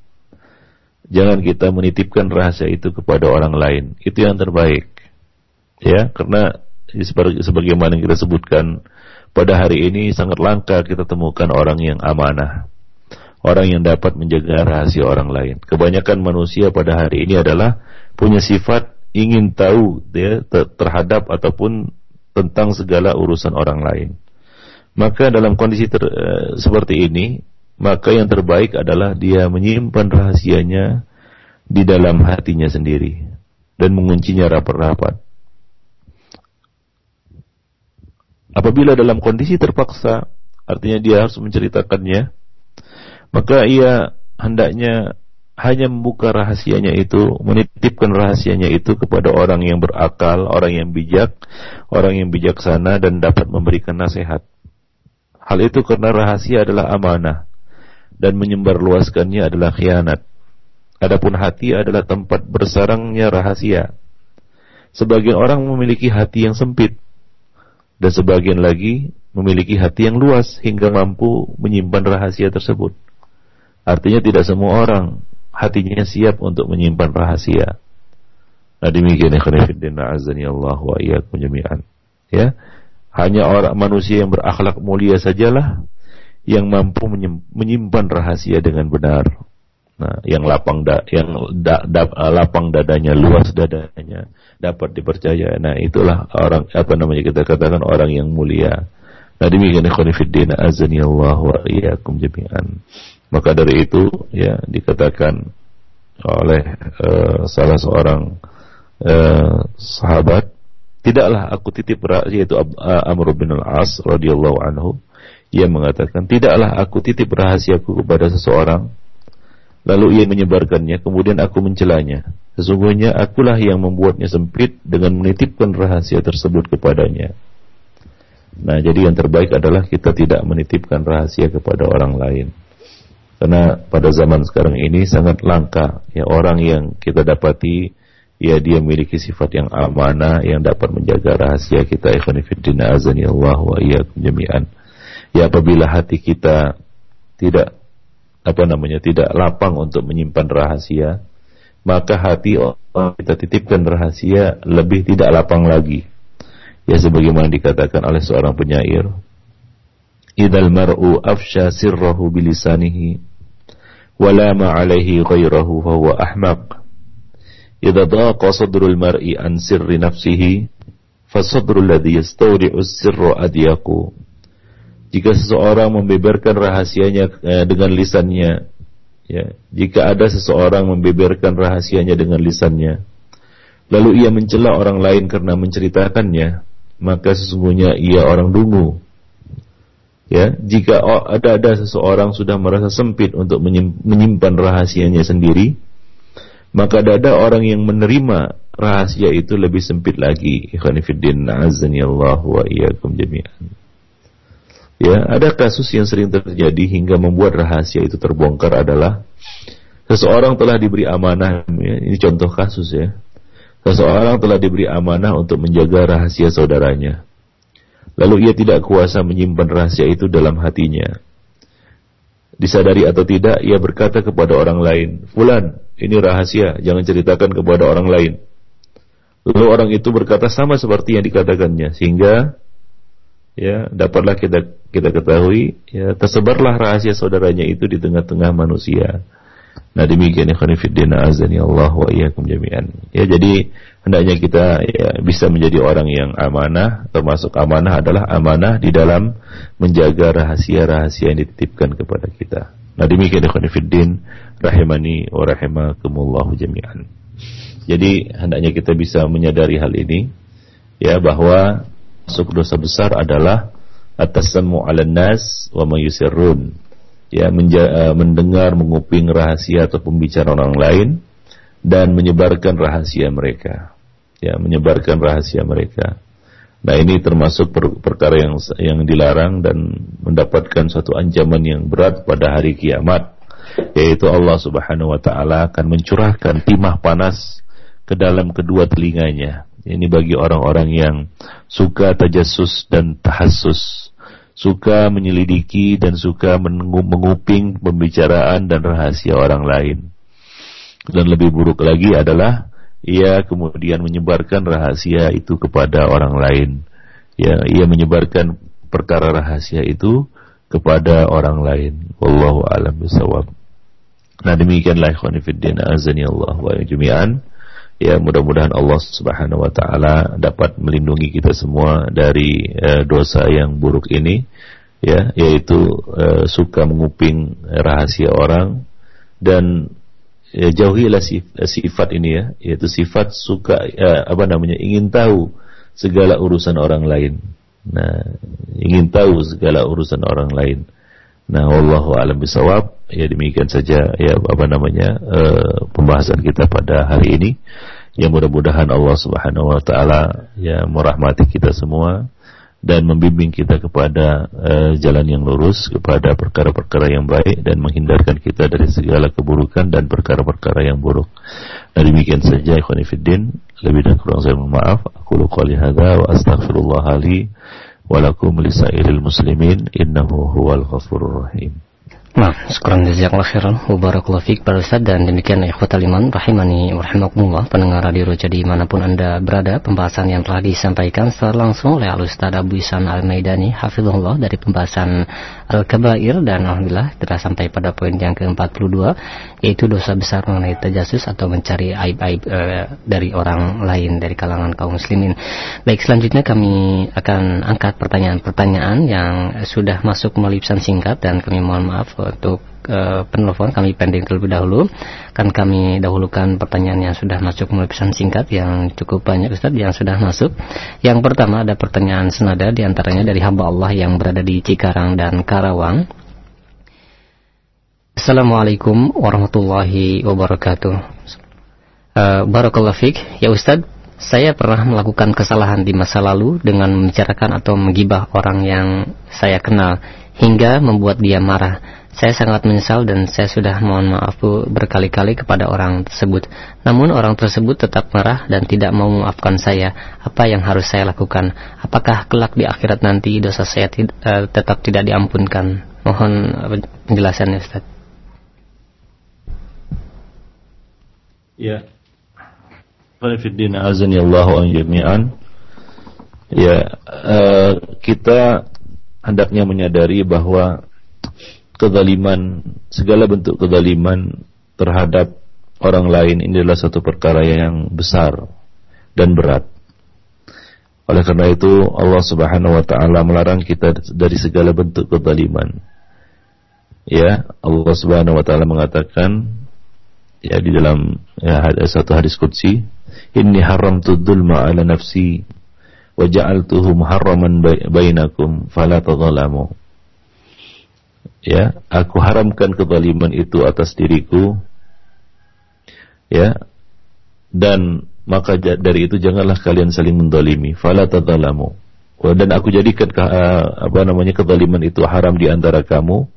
Jangan kita menitipkan rahasia itu kepada orang lain. Itu yang terbaik. Ya, karena sebagaimana yang kita sebutkan pada hari ini sangat langka kita temukan orang yang amanah. Orang yang dapat menjaga rahasia orang lain. Kebanyakan manusia pada hari ini adalah punya sifat ingin tahu ya, terhadap ataupun tentang segala urusan orang lain. Maka dalam kondisi ter, uh, seperti ini, maka yang terbaik adalah dia menyimpan rahasianya di dalam hatinya sendiri dan menguncinya rapat-rapat. Apabila dalam kondisi terpaksa, artinya dia harus menceritakannya, maka ia hendaknya hanya membuka rahasianya itu, menitipkan rahasianya itu kepada orang yang berakal, orang yang bijak, orang yang bijaksana dan dapat memberikan nasihat. Hal itu karena rahasia adalah amanah dan menyebarluaskannya adalah khianat. Adapun hati adalah tempat bersarangnya rahasia. Sebagian orang memiliki hati yang sempit dan sebagian lagi memiliki hati yang luas hingga mampu menyimpan rahasia tersebut. Artinya tidak semua orang hatinya siap untuk menyimpan rahasia. Nah demikian ikhwan fillah azani wa iyyakum jami'an. Ya. Hanya orang manusia yang berakhlak mulia sajalah yang mampu menyimpan rahasia dengan benar. Nah, yang lapang da, yang da, da, lapang dadanya, luas dadanya dapat dipercaya. Nah, itulah orang apa namanya kita katakan orang yang mulia. Nah, demikian ikhwan fillah azani Allah wa iyyakum jami'an. Maka dari itu ya dikatakan oleh uh, salah seorang uh, sahabat Tidaklah aku titip yaitu Amr bin al-As radhiyallahu anhu. Ia mengatakan tidaklah aku titip rahasiaku kepada seseorang. Lalu ia menyebarkannya kemudian aku mencelanya. Sesungguhnya akulah yang membuatnya sempit dengan menitipkan rahasia tersebut kepadanya. Nah jadi yang terbaik adalah kita tidak menitipkan rahasia kepada orang lain. Karena pada zaman sekarang ini sangat langka ya orang yang kita dapati ya dia memiliki sifat yang amanah yang dapat menjaga rahasia kita ikhwanifiddina azani Allah wa iyyakum jami'an. Ya apabila hati kita tidak apa namanya tidak lapang untuk menyimpan rahasia maka hati orang kita titipkan rahasia lebih tidak lapang lagi. Ya sebagaimana dikatakan oleh seorang penyair idal mar'u afsha sirrahu bilisanihi wala ma alaihi ghairahu fahuwa ahmaq idza daqa sadrul mar'i an sirri nafsihi fasadrul ladzi yastawdi'u sirra adiyaku. jika seseorang membeberkan rahasianya eh, dengan lisannya ya jika ada seseorang membeberkan rahasianya dengan lisannya lalu ia mencela orang lain karena menceritakannya maka sesungguhnya ia orang dungu ya jika ada ada seseorang sudah merasa sempit untuk menyimpan rahasianya sendiri maka ada orang yang menerima rahasia itu lebih sempit lagi. Allah wa jami'an. Ya, ada kasus yang sering terjadi hingga membuat rahasia itu terbongkar adalah seseorang telah diberi amanah, ya, ini contoh kasus ya. Seseorang telah diberi amanah untuk menjaga rahasia saudaranya. Lalu ia tidak kuasa menyimpan rahasia itu dalam hatinya. Disadari atau tidak, ia berkata kepada orang lain, "Fulan, ini rahasia, jangan ceritakan kepada orang lain. Lalu orang itu berkata sama seperti yang dikatakannya, sehingga ya dapatlah kita kita ketahui ya tersebarlah rahasia saudaranya itu di tengah-tengah manusia. Nah demikian ya khonifiddina azani Allah wa iyyakum jami'an. Ya jadi hendaknya kita ya, bisa menjadi orang yang amanah, termasuk amanah adalah amanah di dalam menjaga rahasia-rahasia yang dititipkan kepada kita. Nah demikian ikhwan fiddin rahimani wa rahimakumullahu jami'an. Jadi hendaknya kita bisa menyadari hal ini ya bahwa masuk dosa besar adalah atas semua nas wa mayusirrun ya menja- eh, mendengar menguping rahasia atau pembicaraan orang lain dan menyebarkan rahasia mereka. Ya menyebarkan rahasia mereka. Nah ini termasuk per perkara yang yang dilarang dan mendapatkan suatu ancaman yang berat pada hari kiamat yaitu Allah Subhanahu wa taala akan mencurahkan timah panas ke dalam kedua telinganya. Ini bagi orang-orang yang suka tajassus dan tahassus, suka menyelidiki dan suka menguping pembicaraan dan rahasia orang lain. Dan lebih buruk lagi adalah ia kemudian menyebarkan rahasia itu kepada orang lain. Ya, ia menyebarkan perkara rahasia itu kepada orang lain. Wallahu a'lam bishawab. Nah demikianlah ikhwan fillah azani Allah wa jami'an. Ya mudah-mudahan Allah Subhanahu wa taala dapat melindungi kita semua dari uh, dosa yang buruk ini ya yaitu uh, suka menguping rahasia orang dan ya, jauhilah sifat ini ya yaitu sifat suka uh, apa namanya ingin tahu segala urusan orang lain. Nah, ingin tahu segala urusan orang lain. Nah, wallahu alam bisawab. Ya demikian saja ya apa namanya uh, pembahasan kita pada hari ini. Ya mudah-mudahan Allah Subhanahu wa taala ya merahmati kita semua dan membimbing kita kepada uh, jalan yang lurus, kepada perkara-perkara yang baik dan menghindarkan kita dari segala keburukan dan perkara-perkara yang buruk. Nah demikian saja ikhwan fillah. Lebih dan kurang saya mohon maaf. Aku qouli hadza wa astaghfirullah li wa lakum lisairil muslimin innahu huwal ghafurur rahim. Nah, sekurang jazakallah khairan. Wa barakallahu fiik para ustaz dan demikian ikhwatal iman rahimani wa rahimakumullah. Pendengar radio Roja di mana pun Anda berada pembahasan yang telah disampaikan secara langsung oleh Al Ustaz Abu Isan Al-Maidani hafizahullah dari pembahasan Al-Kabair. Dan alhamdulillah telah sampai pada poin yang ke-42 yaitu dosa besar mengenai tajasus atau mencari aib-aib e, dari orang lain dari kalangan kaum muslimin. Baik, selanjutnya kami akan angkat pertanyaan-pertanyaan yang sudah masuk melalui pesan singkat. Dan kami mohon maaf untuk uh, penelpon kami pending terlebih dahulu. Kan kami dahulukan pertanyaan yang sudah masuk melalui pesan singkat yang cukup banyak Ustaz yang sudah masuk. Yang pertama ada pertanyaan senada di antaranya dari hamba Allah yang berada di Cikarang dan Karawang. Assalamualaikum warahmatullahi wabarakatuh. Uh, Barakallah Fik. Ya Ustaz saya pernah melakukan kesalahan di masa lalu dengan membicarakan atau menggibah orang yang saya kenal hingga membuat dia marah. Saya sangat menyesal dan saya sudah mohon maaf berkali-kali kepada orang tersebut. Namun orang tersebut tetap marah dan tidak mau memaafkan saya. Apa yang harus saya lakukan? Apakah kelak di akhirat nanti dosa saya uh, tetap tidak diampunkan? Mohon penjelasannya Ustaz. Ya. Falifiddin azani Allahu jami'an. Ya, uh, kita hendaknya menyadari bahwa kezaliman, segala bentuk kezaliman terhadap orang lain ini adalah satu perkara yang besar dan berat. Oleh karena itu Allah Subhanahu wa taala melarang kita dari segala bentuk kezaliman. Ya, Allah Subhanahu wa taala mengatakan ya di dalam ya, satu hadis qudsi, "Inni haramtu dzulma 'ala nafsi wa ja'altuhu muharraman bainakum fala tadhalamu." Ya aku haramkan kezaliman itu atas diriku. Ya dan maka dari itu janganlah kalian saling mendolimi. Fala tadzalamu. Dan aku jadikan apa namanya kezaliman itu haram di antara kamu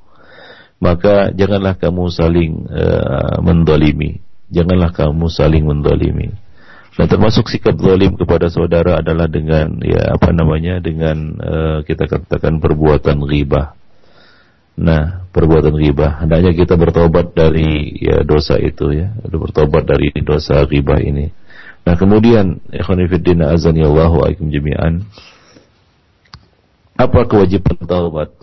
maka janganlah kamu saling uh, mendolimi. Janganlah kamu saling mendolimi. Nah termasuk sikap zalim kepada saudara adalah dengan ya apa namanya dengan uh, kita katakan perbuatan ghibah Nah, perbuatan ghibah. Hendaknya kita bertobat dari ya dosa itu ya. Bertobat dari dosa ghibah ini. Nah, kemudian ikhwan fillah azani Allahu aikum jami'an. Apa kewajiban taubat?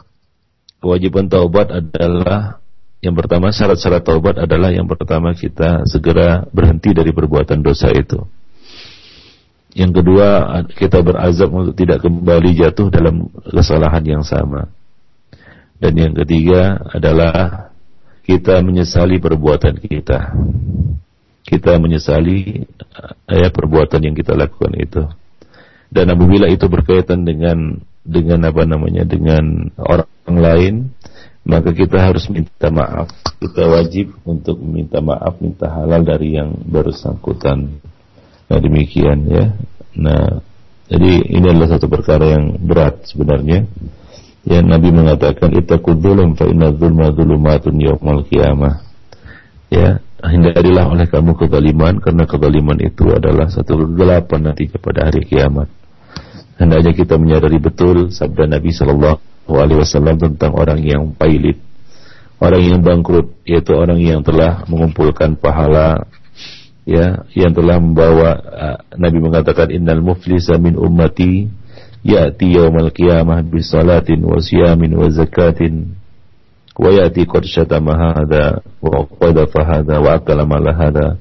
Kewajiban taubat adalah yang pertama syarat-syarat taubat adalah yang pertama kita segera berhenti dari perbuatan dosa itu. Yang kedua kita berazam untuk tidak kembali jatuh dalam kesalahan yang sama. Dan yang ketiga adalah kita menyesali perbuatan kita. Kita menyesali ya perbuatan yang kita lakukan itu. Dan apabila itu berkaitan dengan dengan apa namanya dengan orang lain, maka kita harus minta maaf. Kita wajib untuk meminta maaf, minta halal dari yang bersangkutan. Nah demikian ya. Nah, jadi ini adalah satu perkara yang berat sebenarnya Ya Nabi mengatakan ittaqul dzulum fa inna dzulma dzulumatun yaumil qiyamah. Ya, hindarilah oleh kamu kezaliman karena kezaliman itu adalah satu kegelapan nanti pada hari kiamat. Hendaknya kita menyadari betul sabda Nabi sallallahu Alaihi Wasallam tentang orang yang pailit, orang yang bangkrut, yaitu orang yang telah mengumpulkan pahala, ya, yang telah membawa uh, Nabi mengatakan innal muflisa min ummati يأتي يوم القيامة بصلاة وصيام وزكاة ويأتي قد شتم هذا وقذف هذا وأكل مال هذا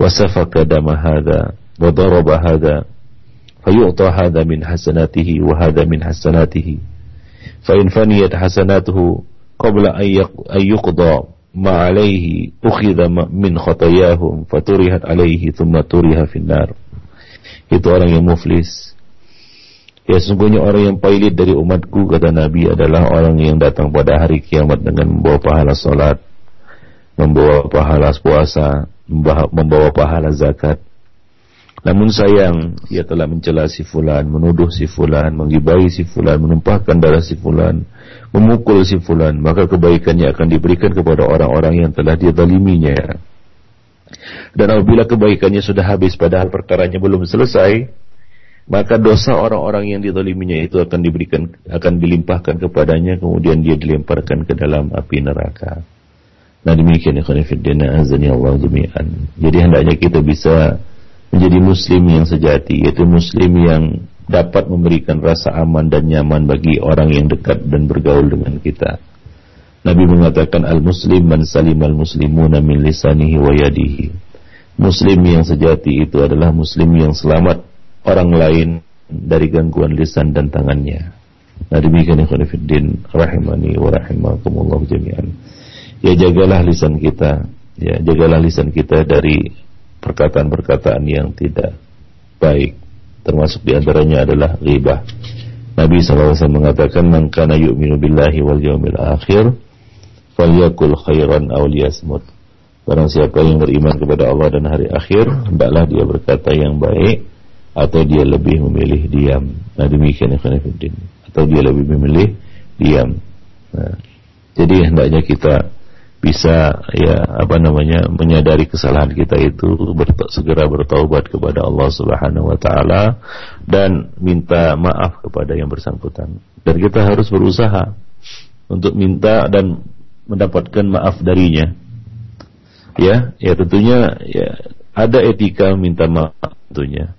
وسفك دم هذا وضرب هذا فيعطى هذا من حسناته وهذا من حسناته فإن فنيت حسناته قبل أن يقضى ما عليه أخذ من خطاياهم فترهت عليه ثم ترها في النار. itu orang yang muflis ya sesungguhnya orang yang pailit dari umatku kata Nabi adalah orang yang datang pada hari kiamat dengan membawa pahala salat membawa pahala puasa membawa pahala zakat namun sayang, ia telah mencela si fulan, menuduh si fulan, menggibahi si fulan, menumpahkan darah si fulan, memukul si fulan, maka kebaikannya akan diberikan kepada orang-orang yang telah dia zaliminya. Dan apabila kebaikannya sudah habis padahal perkaranya belum selesai, maka dosa orang-orang yang dizaliminya itu akan diberikan akan dilimpahkan kepadanya kemudian dia dilemparkan ke dalam api neraka. Nah demikian ya azani Allah jami'an. Jadi hendaknya kita bisa menjadi muslim yang sejati yaitu muslim yang dapat memberikan rasa aman dan nyaman bagi orang yang dekat dan bergaul dengan kita. Nabi mengatakan al-muslim man salimal muslimuna min lisanihi wa yadihi. Muslim yang sejati itu adalah muslim yang selamat orang lain dari gangguan lisan dan tangannya. Nah demikian ikhwan rahimani wa rahimakumullah jami'an. Ya jagalah lisan kita, ya jagalah lisan kita dari perkataan-perkataan yang tidak baik. Termasuk di antaranya adalah ghibah. Nabi SAW mengatakan man kana yu'minu billahi wal yawmil akhir falyakul khairan aw liyasmut. Barang siapa yang beriman kepada Allah dan hari akhir hendaklah dia berkata yang baik atau dia lebih memilih diam. Nah demikian ya Atau dia lebih memilih diam. Nah, jadi hendaknya kita bisa ya apa namanya menyadari kesalahan kita itu ber, segera bertaubat kepada Allah Subhanahu wa taala dan minta maaf kepada yang bersangkutan. Dan kita harus berusaha untuk minta dan mendapatkan maaf darinya. Ya, ya tentunya ya ada etika minta maaf tentunya.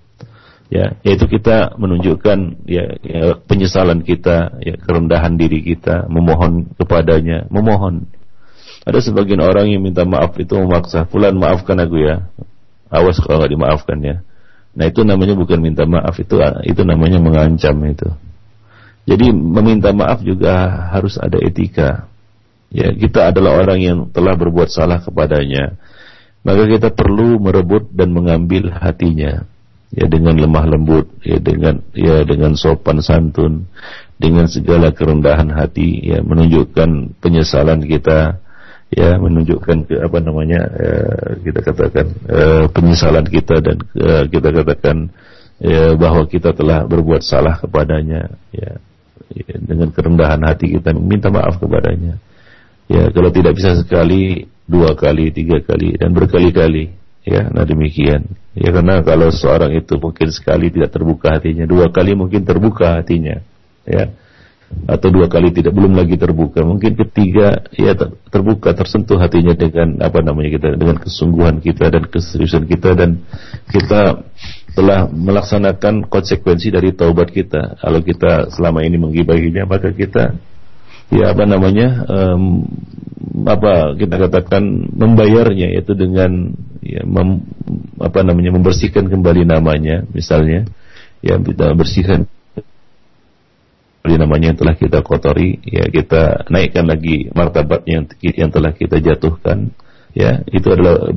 Ya, yaitu kita menunjukkan ya, ya penyesalan kita, ya kerendahan diri kita, memohon kepadanya, memohon ada sebagian orang yang minta maaf itu memaksa, "Fulan maafkan aku ya." Awas kalau nggak dimaafkan ya. Nah, itu namanya bukan minta maaf, itu itu namanya mengancam itu. Jadi meminta maaf juga harus ada etika. Ya, kita adalah orang yang telah berbuat salah kepadanya. Maka kita perlu merebut dan mengambil hatinya. Ya dengan lemah lembut, ya dengan ya dengan sopan santun, dengan segala kerendahan hati, ya menunjukkan penyesalan kita, ya menunjukkan ke apa namanya eh, kita katakan eh, penyesalan kita dan eh, kita katakan ya, bahwa kita telah berbuat salah kepadanya ya, ya dengan kerendahan hati kita minta maaf kepadanya. Ya kalau tidak bisa sekali dua kali tiga kali dan berkali-kali ya nah demikian. Ya karena kalau seorang itu mungkin sekali tidak terbuka hatinya dua kali mungkin terbuka hatinya. Ya atau dua kali tidak belum lagi terbuka. Mungkin ketiga ya terbuka tersentuh hatinya dengan apa namanya kita dengan kesungguhan kita dan keseriusan kita. Dan kita telah melaksanakan konsekuensi dari taubat kita. Kalau kita selama ini menggibahinya maka kita ya apa namanya um, apa kita katakan membayarnya yaitu dengan ya mem, apa namanya membersihkan kembali namanya misalnya. Ya kita bersihkan seperti namanya yang telah kita kotori. Ya kita naikkan lagi martabat yang yang telah kita jatuhkan. Ya itu adalah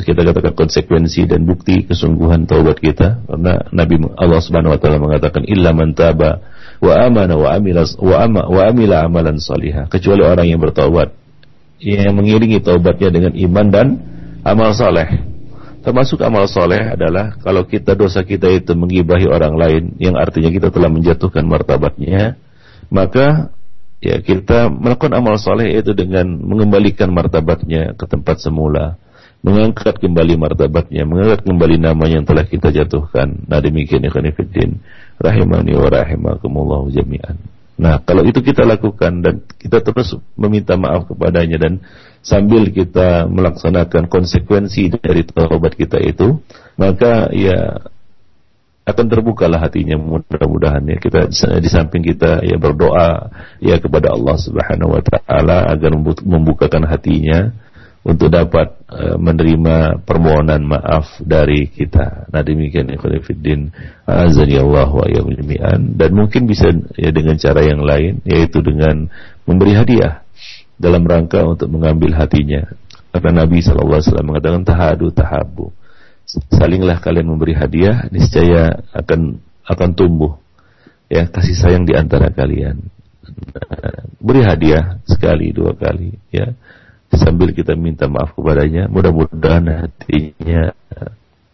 kita katakan konsekuensi dan bukti kesungguhan taubat kita. Karena Nabi Allah Subhanahu wa taala mengatakan illa man taba wa amana wa amila wa, ama, wa amila amalan salihah. Kecuali orang yang bertaubat. Yang mengiringi taubatnya dengan iman dan amal saleh Termasuk amal soleh adalah kalau kita dosa kita itu menggibahi orang lain yang artinya kita telah menjatuhkan martabatnya, maka ya kita melakukan amal soleh itu dengan mengembalikan martabatnya ke tempat semula, mengangkat kembali martabatnya, mengangkat kembali namanya yang telah kita jatuhkan. Nah demikian ya rahimani wa rahimakumullah jami'an. Nah, kalau itu kita lakukan dan kita terus meminta maaf kepadanya dan sambil kita melaksanakan konsekuensi dari taubat kita itu, maka ya akan terbukalah hatinya mudah-mudahan ya. Kita di samping kita ya berdoa ya kepada Allah Subhanahu wa taala agar membukakan hatinya untuk dapat uh, menerima permohonan maaf dari kita. Nah demikian ikhwan fillah azani Allah wa jami'an dan mungkin bisa ya dengan cara yang lain yaitu dengan memberi hadiah dalam rangka untuk mengambil hatinya. Karena Nabi SAW mengatakan tahadu tahabu. Salinglah kalian memberi hadiah, niscaya akan akan tumbuh ya kasih sayang di antara kalian. Nah, beri hadiah sekali dua kali ya sambil kita minta maaf kepadanya mudah-mudahan hatinya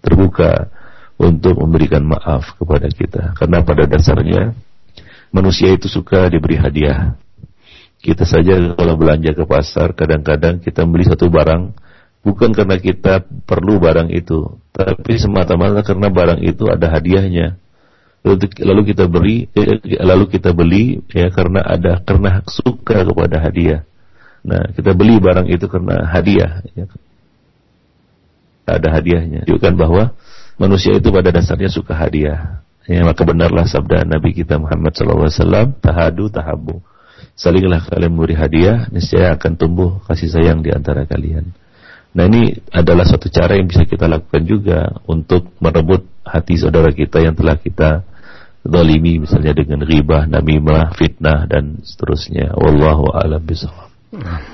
terbuka untuk memberikan maaf kepada kita. Karena pada dasarnya manusia itu suka diberi hadiah. Kita saja kalau belanja ke pasar kadang-kadang kita beli satu barang bukan karena kita perlu barang itu tapi semata-mata karena barang itu ada hadiahnya. Lalu kita beri eh, lalu kita beli ya karena ada karena suka kepada hadiah Nah, kita beli barang itu karena hadiah. Ya. Ada hadiahnya. Juga bahwa manusia itu pada dasarnya suka hadiah. Ya, maka benarlah sabda Nabi kita Muhammad SAW, tahadu tahabu. Salinglah kalian memberi hadiah, niscaya akan tumbuh kasih sayang di antara kalian. Nah ini adalah satu cara yang bisa kita lakukan juga untuk merebut hati saudara kita yang telah kita dolimi misalnya dengan ribah, namimah, fitnah dan seterusnya. Wallahu a'lam bishawab.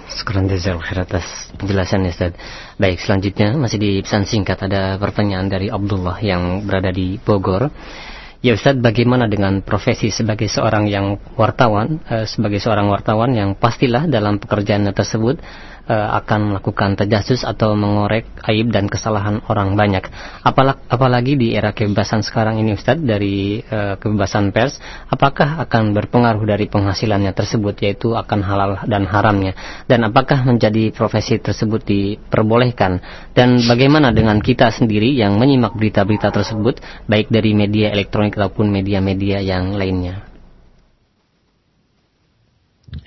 Sekarang jazal khair atas penjelasan ya Ustaz. Baik, selanjutnya masih di pesan singkat ada pertanyaan dari Abdullah yang berada di Bogor. Ya Ustaz, bagaimana dengan profesi sebagai seorang yang wartawan, eh, sebagai seorang wartawan yang pastilah dalam pekerjaan tersebut uh, akan melakukan tajasus atau mengorek aib dan kesalahan orang banyak. Apalagi, di era kebebasan sekarang ini Ustadz dari uh, kebebasan pers, apakah akan berpengaruh dari penghasilannya tersebut yaitu akan halal dan haramnya? Dan apakah menjadi profesi tersebut diperbolehkan? Dan bagaimana dengan kita sendiri yang menyimak berita-berita tersebut baik dari media elektronik ataupun media-media yang lainnya.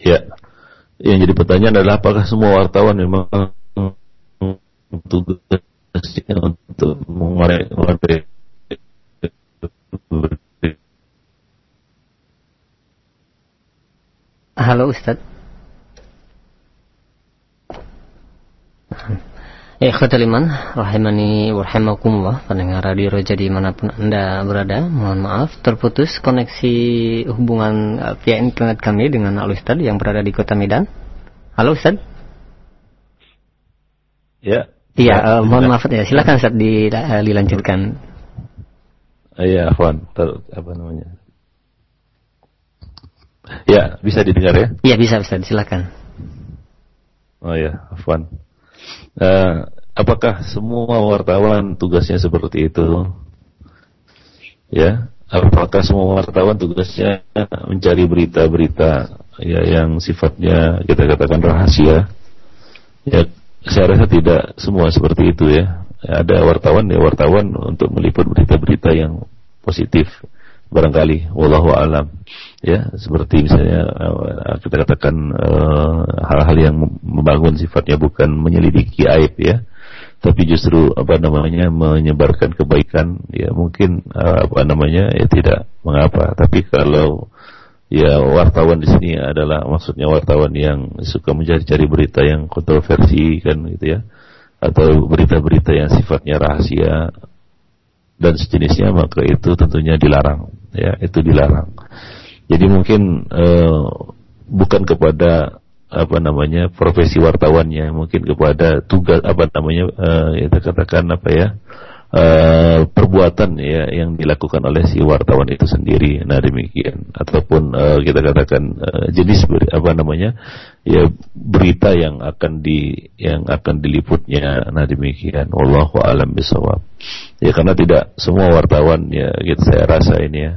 Ya, yang jadi pertanyaan adalah apakah semua wartawan memang tugasnya untuk mengorek Halo Ustaz. Ya, Iman, rahimani warahmatullah, pendengar radio Roja di mana pun Anda berada, mohon maaf terputus koneksi hubungan uh, via internet kami dengan Al Ustad yang berada di kota Medan. Halo Ustad. Ya. Iya, uh, mohon maaf ya, silakan Ustad di, uh, dilanjutkan. Iya, Afwan, apa namanya? Ya, bisa didengar ya? Iya, bisa Ustad, silakan. Oh ya, Afwan. Uh, apakah semua wartawan tugasnya seperti itu? Ya, apakah semua wartawan tugasnya mencari berita-berita ya yang sifatnya kita katakan rahasia? Ya, saya rasa tidak semua seperti itu ya. Ada wartawan ya wartawan untuk meliput berita-berita yang positif barangkali wallahu alam. Ya seperti misalnya uh, kita katakan eh, hal-hal uh, yang membangun sifatnya bukan menyelidiki aib ya. Tapi justru apa namanya menyebarkan kebaikan ya mungkin uh, apa namanya ya tidak mengapa. Tapi kalau ya wartawan di sini adalah maksudnya wartawan yang suka mencari-cari berita yang kontroversi kan gitu ya. Atau berita-berita yang sifatnya rahasia dan sejenisnya maka itu tentunya dilarang ya itu dilarang. Jadi mungkin uh, bukan kepada apa namanya profesi wartawannya mungkin kepada tugas apa namanya uh, kita katakan apa ya uh, perbuatan ya yang dilakukan oleh si wartawan itu sendiri. Nah demikian. Ataupun uh, kita katakan jenis ber, apa namanya ya berita yang akan di yang akan diliputnya. Nah demikian. Wallahu alam bisawab ya karena tidak semua wartawan ya gitu saya rasa ini ya.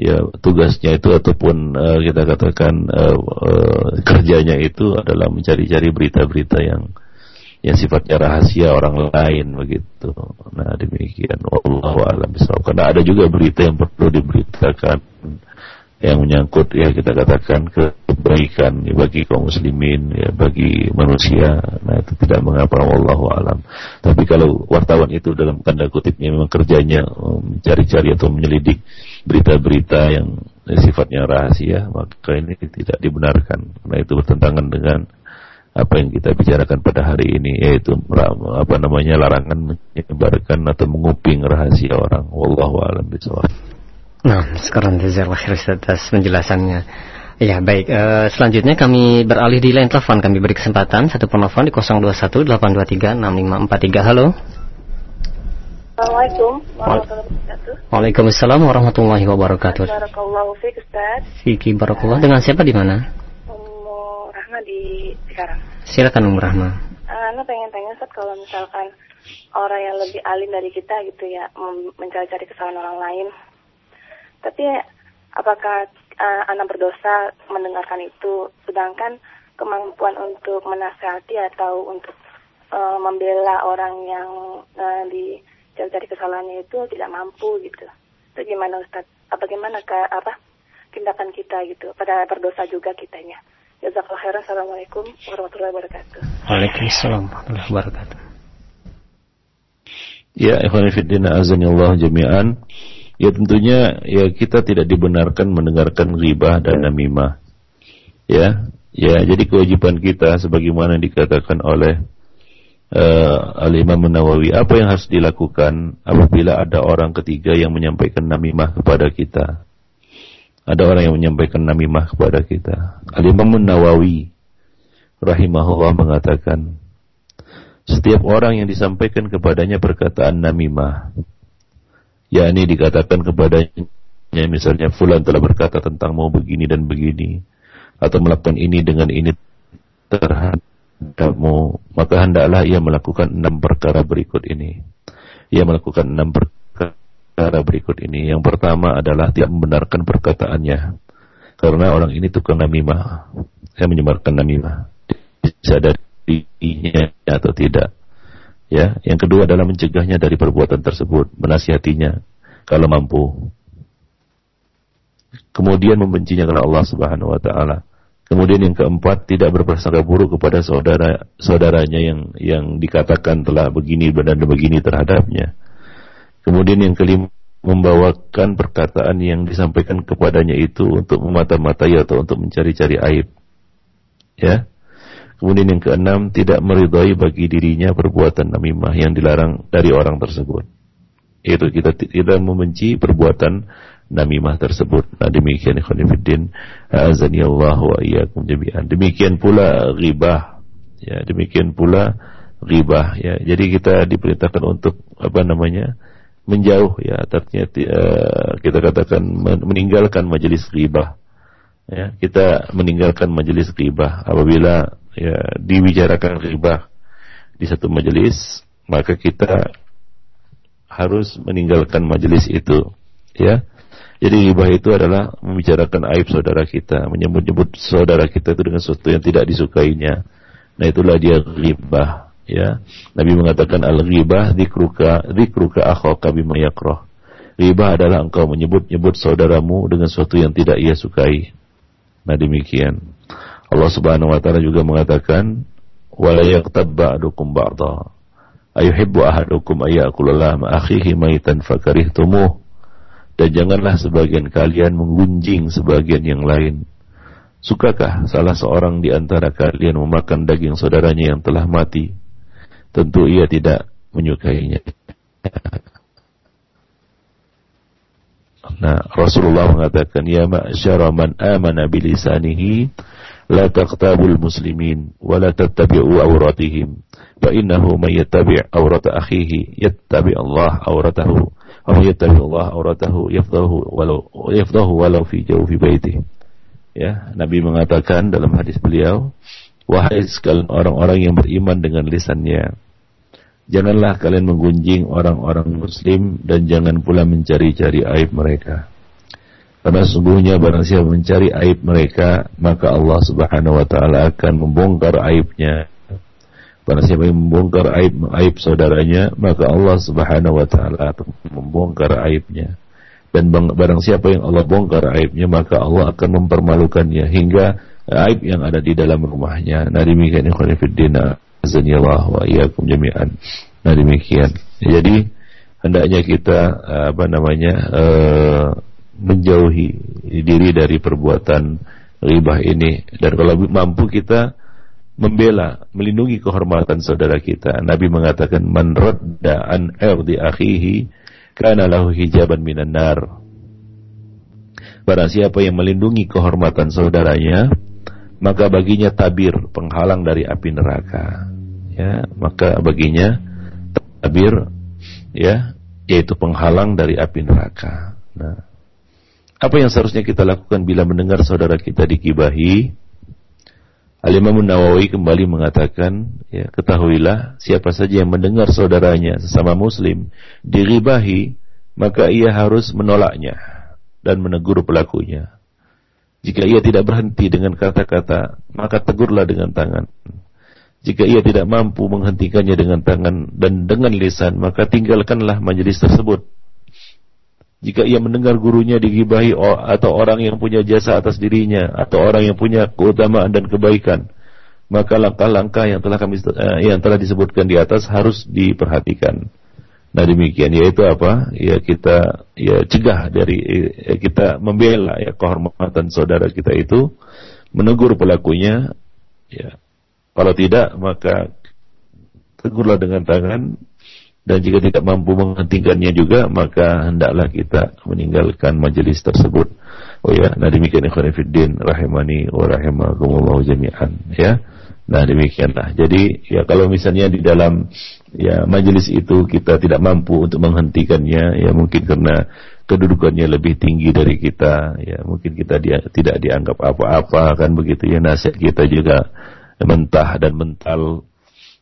Ya tugasnya itu ataupun uh, kita katakan uh, uh, kerjanya itu adalah mencari-cari berita-berita yang yang sifatnya rahasia orang lain begitu. Nah demikian. Allah alam Karena ada juga berita yang perlu diberitakan yang menyangkut ya kita katakan kebaikan ya, bagi kaum muslimin ya bagi manusia. Nah itu tidak mengapa wallahu alam. Tapi kalau wartawan itu dalam tanda kutipnya memang kerjanya mencari-cari atau menyelidik berita-berita yang sifatnya rahasia maka ini tidak dibenarkan. Karena itu bertentangan dengan apa yang kita bicarakan pada hari ini yaitu apa namanya larangan menyebarkan atau menguping rahasia orang. Wallahu alam bisawab Nah, sekarang jazakallah khair atas penjelasannya. Ya, baik. Uh, selanjutnya kami beralih di line telepon. Kami beri kesempatan satu penelpon di 021 823 6543. Halo. Assalamualaikum warahmatullahi wabarakatuh. Waalaikumsalam warahmatullahi wabarakatuh. Barakallahu fiik Ustaz. Fiki barakallah. Dengan siapa di mana? Ummu Rahma di Cikarang. Silakan Ummu Rahma. Anda pengen tanya Ustaz kalau misalkan orang yang lebih alim dari kita gitu ya mencari-cari kesalahan orang lain tapi apakah uh, anak berdosa mendengarkan itu, sedangkan kemampuan untuk menasihati atau untuk uh, membela orang yang uh, di dari kesalahannya itu tidak mampu gitu. Itu gimana Ustaz? Apa gimana ke apa tindakan kita gitu pada berdosa juga kitanya. Jazakallah khairan. Assalamualaikum warahmatullahi wabarakatuh. Waalaikumsalam warahmatullahi wabarakatuh. Ya, ikhwan fillah azanillahu jami'an. Ya tentunya ya kita tidak dibenarkan mendengarkan riba dan namimah. Ya, ya jadi kewajiban kita sebagaimana dikatakan oleh uh, Al-Imam Nawawi, apa yang harus dilakukan apabila ada orang ketiga yang menyampaikan namimah kepada kita? Ada orang yang menyampaikan namimah kepada kita. Al-Imam Nawawi rahimahullah mengatakan setiap orang yang disampaikan kepadanya perkataan namimah yakni dikatakan kepadanya misalnya fulan telah berkata tentang mau begini dan begini atau melakukan ini dengan ini terhadapmu maka hendaklah ia melakukan enam perkara berikut ini. Ia melakukan enam perkara berikut ini. Yang pertama adalah tidak membenarkan perkataannya. Karena orang ini tukang namimah. Saya menyebarkan namimah. Bisa darinya atau tidak Ya, yang kedua adalah mencegahnya dari perbuatan tersebut, menasihatinya kalau mampu. Kemudian membencinya karena Allah Subhanahu wa taala. Kemudian yang keempat tidak berprasangka buruk kepada saudara saudaranya yang yang dikatakan telah begini dan begini terhadapnya. Kemudian yang kelima membawakan perkataan yang disampaikan kepadanya itu untuk memata-matai atau untuk mencari-cari aib. Ya. Kemudian yang keenam, tidak meridhai bagi dirinya perbuatan namimah yang dilarang dari orang tersebut. Itu kita tidak membenci perbuatan namimah tersebut. Nah, demikian ikhwanifiddin. Azani Allah wa iyyakum jami'an. Demikian pula ghibah. Ya, demikian pula ghibah ya. Jadi kita diperintahkan untuk apa namanya? menjauh ya artinya uh, kita katakan meninggalkan majelis ghibah. Ya, kita meninggalkan majelis ghibah apabila ya dibicarakan riba di satu majelis, maka kita harus meninggalkan majelis itu, ya. Jadi riba itu adalah membicarakan aib saudara kita, menyebut-nyebut saudara kita itu dengan sesuatu yang tidak disukainya. Nah itulah dia riba, ya. Nabi mengatakan al-ghibah dzikruka dzikruka akhaka bima yakrah. Riba adalah engkau menyebut-nyebut saudaramu dengan sesuatu yang tidak ia sukai. Nah demikian. Allah Subhanahu wa taala juga mengatakan wala yaqtab ayuhibbu ahadukum ayyakula ma akhihi maitan dan janganlah sebagian kalian menggunjing sebagian yang lain. Sukakah salah seorang di antara kalian memakan daging saudaranya yang telah mati? Tentu ia tidak menyukainya Nah, Rasulullah mengatakan, "Ya ma'syara man amana bilisanihi, la taqtabul muslimin wa la tattabi'u awratihim, fa innahu may yattabi' awrata akhihi yattabi' Allah awratahu, wa may yattabi' Allah awratahu yafdahu walau yafdahu walau fi jawfi baitih." Ya, Nabi mengatakan dalam hadis beliau, "Wahai sekalian orang-orang yang beriman dengan lisannya, janganlah kalian menggunjing orang-orang muslim dan jangan pula mencari-cari aib mereka karena sungguhnya barang siapa mencari aib mereka, maka Allah Subhanahu wa taala akan membongkar aibnya. Barang siapa yang membongkar aib aib saudaranya, maka Allah Subhanahu wa taala akan membongkar aibnya. dan barang siapa yang Allah bongkar aibnya maka Allah akan mempermalukannya hingga aib yang ada di dalam rumahnya. Nah demikian ikhwan fillah azanillah wa iyyakum jami'an. Nah demikian. Jadi hendaknya kita apa namanya uh, menjauhi diri dari perbuatan ribah ini dan kalau mampu kita membela, melindungi kehormatan saudara kita. Nabi mengatakan man radda an irdi akhihi kana lahu hijaban minan nar. Barang siapa yang melindungi kehormatan saudaranya, maka baginya tabir penghalang dari api neraka. Ya, maka baginya tabir ya, yaitu penghalang dari api neraka. Nah, apa yang seharusnya kita lakukan bila mendengar saudara kita dikibahi? Al-Imam Nawawi kembali mengatakan, ya, ketahuilah siapa saja yang mendengar saudaranya sesama muslim diribahi, maka ia harus menolaknya dan menegur pelakunya. Jika ia tidak berhenti dengan kata-kata, maka tegurlah dengan tangan. Jika ia tidak mampu menghentikannya dengan tangan dan dengan lisan, maka tinggalkanlah majelis tersebut. Jika ia mendengar gurunya digibahi atau orang yang punya jasa atas dirinya atau orang yang punya keutamaan dan kebaikan, maka langkah-langkah yang telah kami eh, yang telah disebutkan di atas harus diperhatikan. Nah demikian yaitu apa? Ya kita ya cegah dari ya kita membela ya kehormatan saudara kita itu menegur pelakunya ya. Kalau tidak maka tegurlah dengan tangan dan jika tidak mampu menghentikannya juga maka hendaklah kita meninggalkan majelis tersebut. Oh ya, nah demikian ikhwan rahimani wa rahimakumullah jami'an ya. Nah demikianlah. Jadi ya kalau misalnya di dalam ya majelis itu kita tidak mampu untuk menghentikannya. Ya mungkin karena kedudukannya lebih tinggi dari kita. Ya mungkin kita dia, tidak dianggap apa-apa kan begitu. Ya nasihat kita juga mentah dan mental.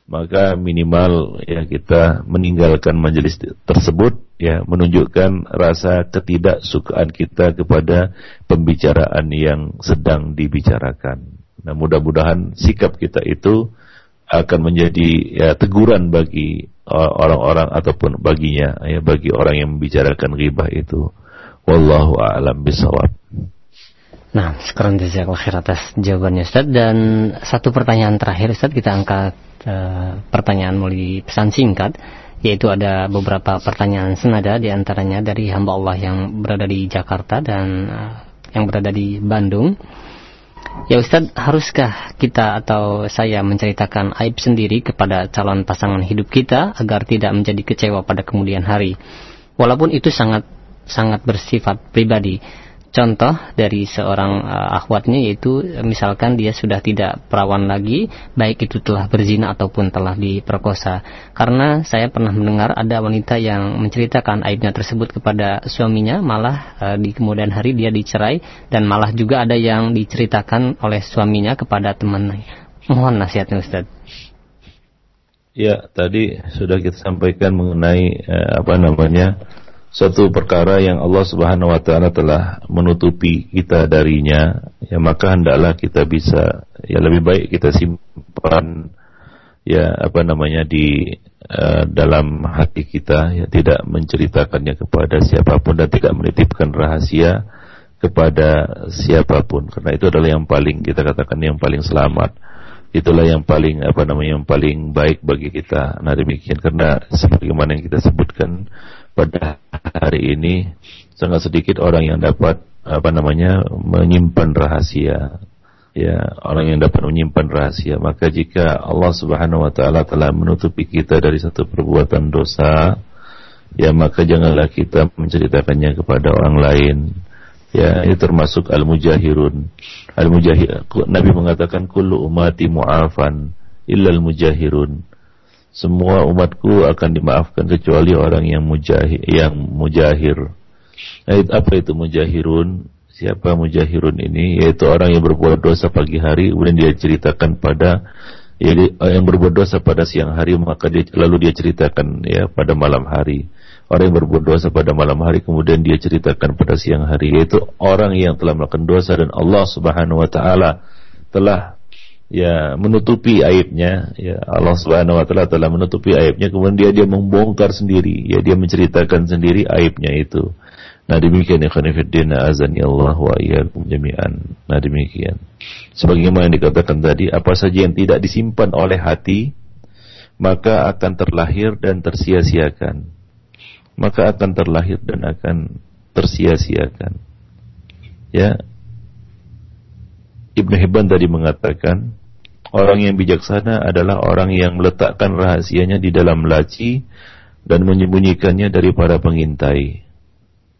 Maka minimal ya kita meninggalkan majelis tersebut ya menunjukkan rasa ketidaksukaan kita kepada pembicaraan yang sedang dibicarakan. Nah, mudah-mudahan sikap kita itu akan menjadi ya teguran bagi orang-orang ataupun baginya ya bagi orang yang membicarakan ghibah itu. Wallahu a'lam bisawab. Nah, sekarang jazakallahu khair atas jawabannya Ustaz dan satu pertanyaan terakhir Ustaz kita angkat Eh, pertanyaan melalui pesan singkat yaitu ada beberapa pertanyaan senada di antaranya dari hamba Allah yang berada di Jakarta dan uh, yang berada di Bandung. Ya Ustadz, haruskah kita atau saya menceritakan aib sendiri kepada calon pasangan hidup kita agar tidak menjadi kecewa pada kemudian hari? Walaupun itu sangat sangat bersifat pribadi. Contoh dari seorang uh, akhwatnya yaitu misalkan dia sudah tidak perawan lagi, baik itu telah berzina ataupun telah diperkosa. Karena saya pernah mendengar ada wanita yang menceritakan aibnya tersebut kepada suaminya, malah uh, di kemudian hari dia dicerai dan malah juga ada yang diceritakan oleh suaminya kepada temannya. Mohon nasihatnya Ustaz. Ya, tadi sudah kita sampaikan mengenai uh, apa namanya? Satu perkara yang Allah Subhanahu wa taala telah menutupi kita darinya, ya maka hendaklah kita bisa ya lebih baik kita simpan ya apa namanya di uh, dalam hati kita ya tidak menceritakannya kepada siapa pun dan tidak menitipkan rahasia kepada siapa pun. Karena itu adalah yang paling kita katakan yang paling selamat. Itulah yang paling apa namanya yang paling baik bagi kita. Nah demikian. Karena sebagaimana yang kita sebutkan pada hari ini sangat sedikit orang yang dapat apa namanya menyimpan rahasia. Ya orang yang dapat menyimpan rahasia. Maka jika Allah Subhanahu wa taala telah menutupi kita dari satu perbuatan dosa ya maka janganlah kita menceritakannya kepada orang lain. Ya itu termasuk al-mujahirun. Al-mujahir Nabi mengatakan kullu umati mu'afan illa al-mujahirun semua umatku akan dimaafkan kecuali orang yang mujahir yang mujahir. Nah, apa itu mujahirun? Siapa mujahirun ini? Yaitu orang yang berbuat dosa pagi hari kemudian dia ceritakan pada ya, yang berbuat dosa pada siang hari maka dia lalu dia ceritakan ya pada malam hari. Orang yang berbuat dosa pada malam hari kemudian dia ceritakan pada siang hari yaitu orang yang telah melakukan dosa dan Allah Subhanahu wa taala telah ya menutupi aibnya. Ya Allah Subhanahu wa taala telah menutupi aibnya kemudian dia dia membongkar sendiri. Ya dia menceritakan sendiri aibnya itu. Nah demikian ya khonifuddin azani Allah wa iyyakum jami'an. Nah demikian. Sebagaimana yang dikatakan tadi apa saja yang tidak disimpan oleh hati maka akan terlahir dan tersia-siakan. Maka akan terlahir dan akan tersia-siakan. Ya Ibnu Hibban tadi mengatakan orang yang bijaksana adalah orang yang meletakkan rahasianya di dalam laci dan menyembunyikannya dari para pengintai.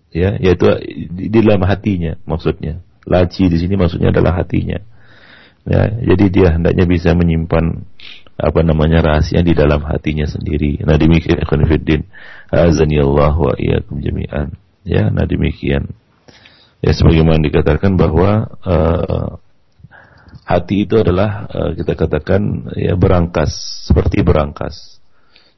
Ya, yaitu di, dalam hatinya maksudnya. Laci di sini maksudnya adalah hatinya. Ya, jadi dia hendaknya bisa menyimpan apa namanya rahasia di dalam hatinya sendiri. Nah demikian ikhwan fiddin. Wa iyyakum jami'an. Ya, nah demikian. Ya sebagaimana dikatakan bahwa uh, hati itu adalah uh, kita katakan ya berangkas seperti berangkas.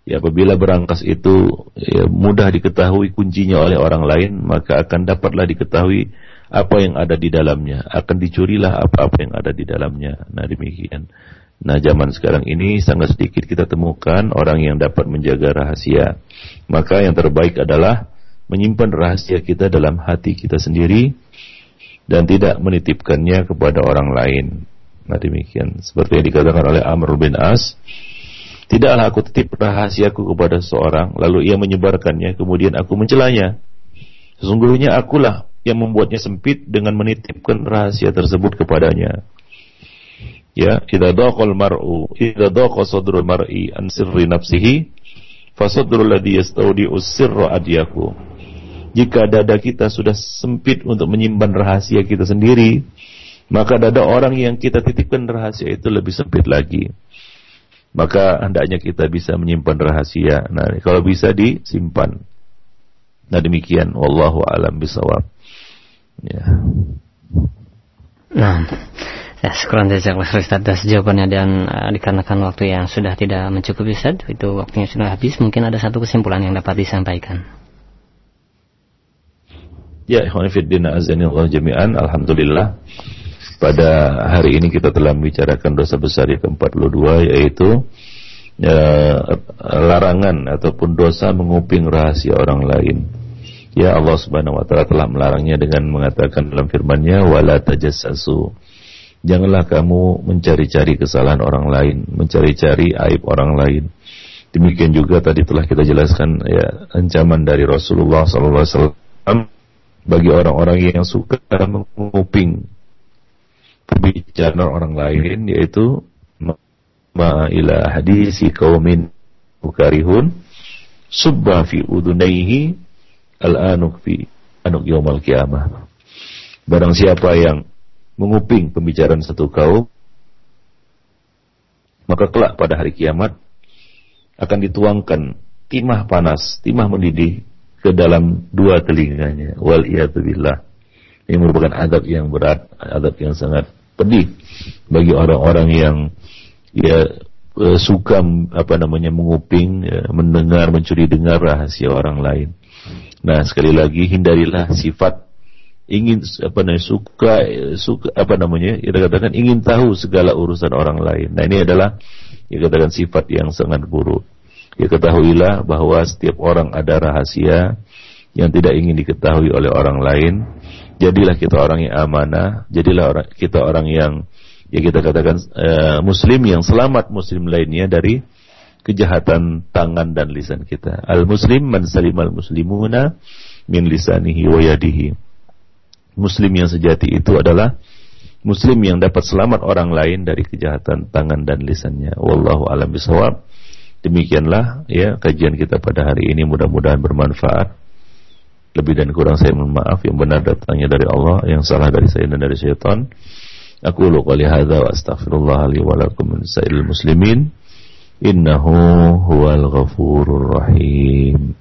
Ya apabila berangkas itu ya, mudah diketahui kuncinya oleh orang lain, maka akan dapatlah diketahui apa yang ada di dalamnya, akan dicurilah apa-apa yang ada di dalamnya. Nah demikian. Nah zaman sekarang ini sangat sedikit kita temukan orang yang dapat menjaga rahasia. Maka yang terbaik adalah menyimpan rahasia kita dalam hati kita sendiri dan tidak menitipkannya kepada orang lain. Nah demikian. Seperti yang dikatakan oleh Amr bin As. Tidaklah aku titip rahasiaku kepada seorang, lalu ia menyebarkannya, kemudian aku mencelanya. Sesungguhnya akulah yang membuatnya sempit dengan menitipkan rahasia tersebut kepadanya. Ya, idza daqal mar'u, idza daqa sadrul mar'i an sirri nafsihi, fasadrul ladhi yastawdi'u sirra adyaku. Jika dada kita sudah sempit untuk menyimpan rahasia kita sendiri, maka dada orang yang kita titipkan rahasia itu lebih sempit lagi. Maka hendaknya kita bisa menyimpan rahasia. Nah, kalau bisa disimpan. Nah, demikian wallahu alam bisawab. Ya. Nah, ya syukuran jazakallah Ustaz atas jawabannya dan uh, dikarenakan waktu yang sudah tidak mencukupi Ustaz, itu waktunya sudah habis, mungkin ada satu kesimpulan yang dapat disampaikan. Ya, ikhwan fillah jami'an, alhamdulillah pada hari ini kita telah membicarakan dosa besar yang ke-42 yaitu ya, larangan ataupun dosa menguping rahasia orang lain. Ya Allah Subhanahu wa taala telah melarangnya dengan mengatakan dalam firman-Nya wala tajassasu. Janganlah kamu mencari-cari kesalahan orang lain, mencari-cari aib orang lain. Demikian juga tadi telah kita jelaskan ya ancaman dari Rasulullah SAW bagi orang-orang yang suka menguping pembicaraan orang lain yaitu ma ila hadisi kaumin bukarihun subba fi udunaihi al-anuk fi anuk yaumal kiamah barang siapa yang menguping pembicaraan satu kaum maka kelak pada hari kiamat akan dituangkan timah panas, timah mendidih ke dalam dua telinganya. Wal billah. Ini merupakan adab yang berat, adab yang sangat pedih bagi orang-orang yang ya e, suka apa namanya menguping, ya, mendengar, mencuri dengar rahasia orang lain. Nah, sekali lagi hindarilah sifat ingin apa namanya suka suka apa namanya kita katakan ingin tahu segala urusan orang lain. Nah, ini adalah ya katakan sifat yang sangat buruk. Ya ketahuilah bahwa setiap orang ada rahasia yang tidak ingin diketahui oleh orang lain jadilah kita orang yang amanah, jadilah orang, kita orang yang ya kita katakan uh, muslim yang selamat muslim lainnya dari kejahatan tangan dan lisan kita. Al muslim man salimal muslimuna min lisanihi wa yadihi. Muslim yang sejati itu adalah muslim yang dapat selamat orang lain dari kejahatan tangan dan lisannya. Wallahu alam bisawab. Demikianlah ya kajian kita pada hari ini mudah-mudahan bermanfaat. Lebih dan kurang saya mohon maaf yang benar datangnya dari Allah, yang salah dari saya dan dari syaitan. Aku lu qali hadza wa astaghfirullah li wa lakum min muslimin. Innahu huwal ghafurur rahim.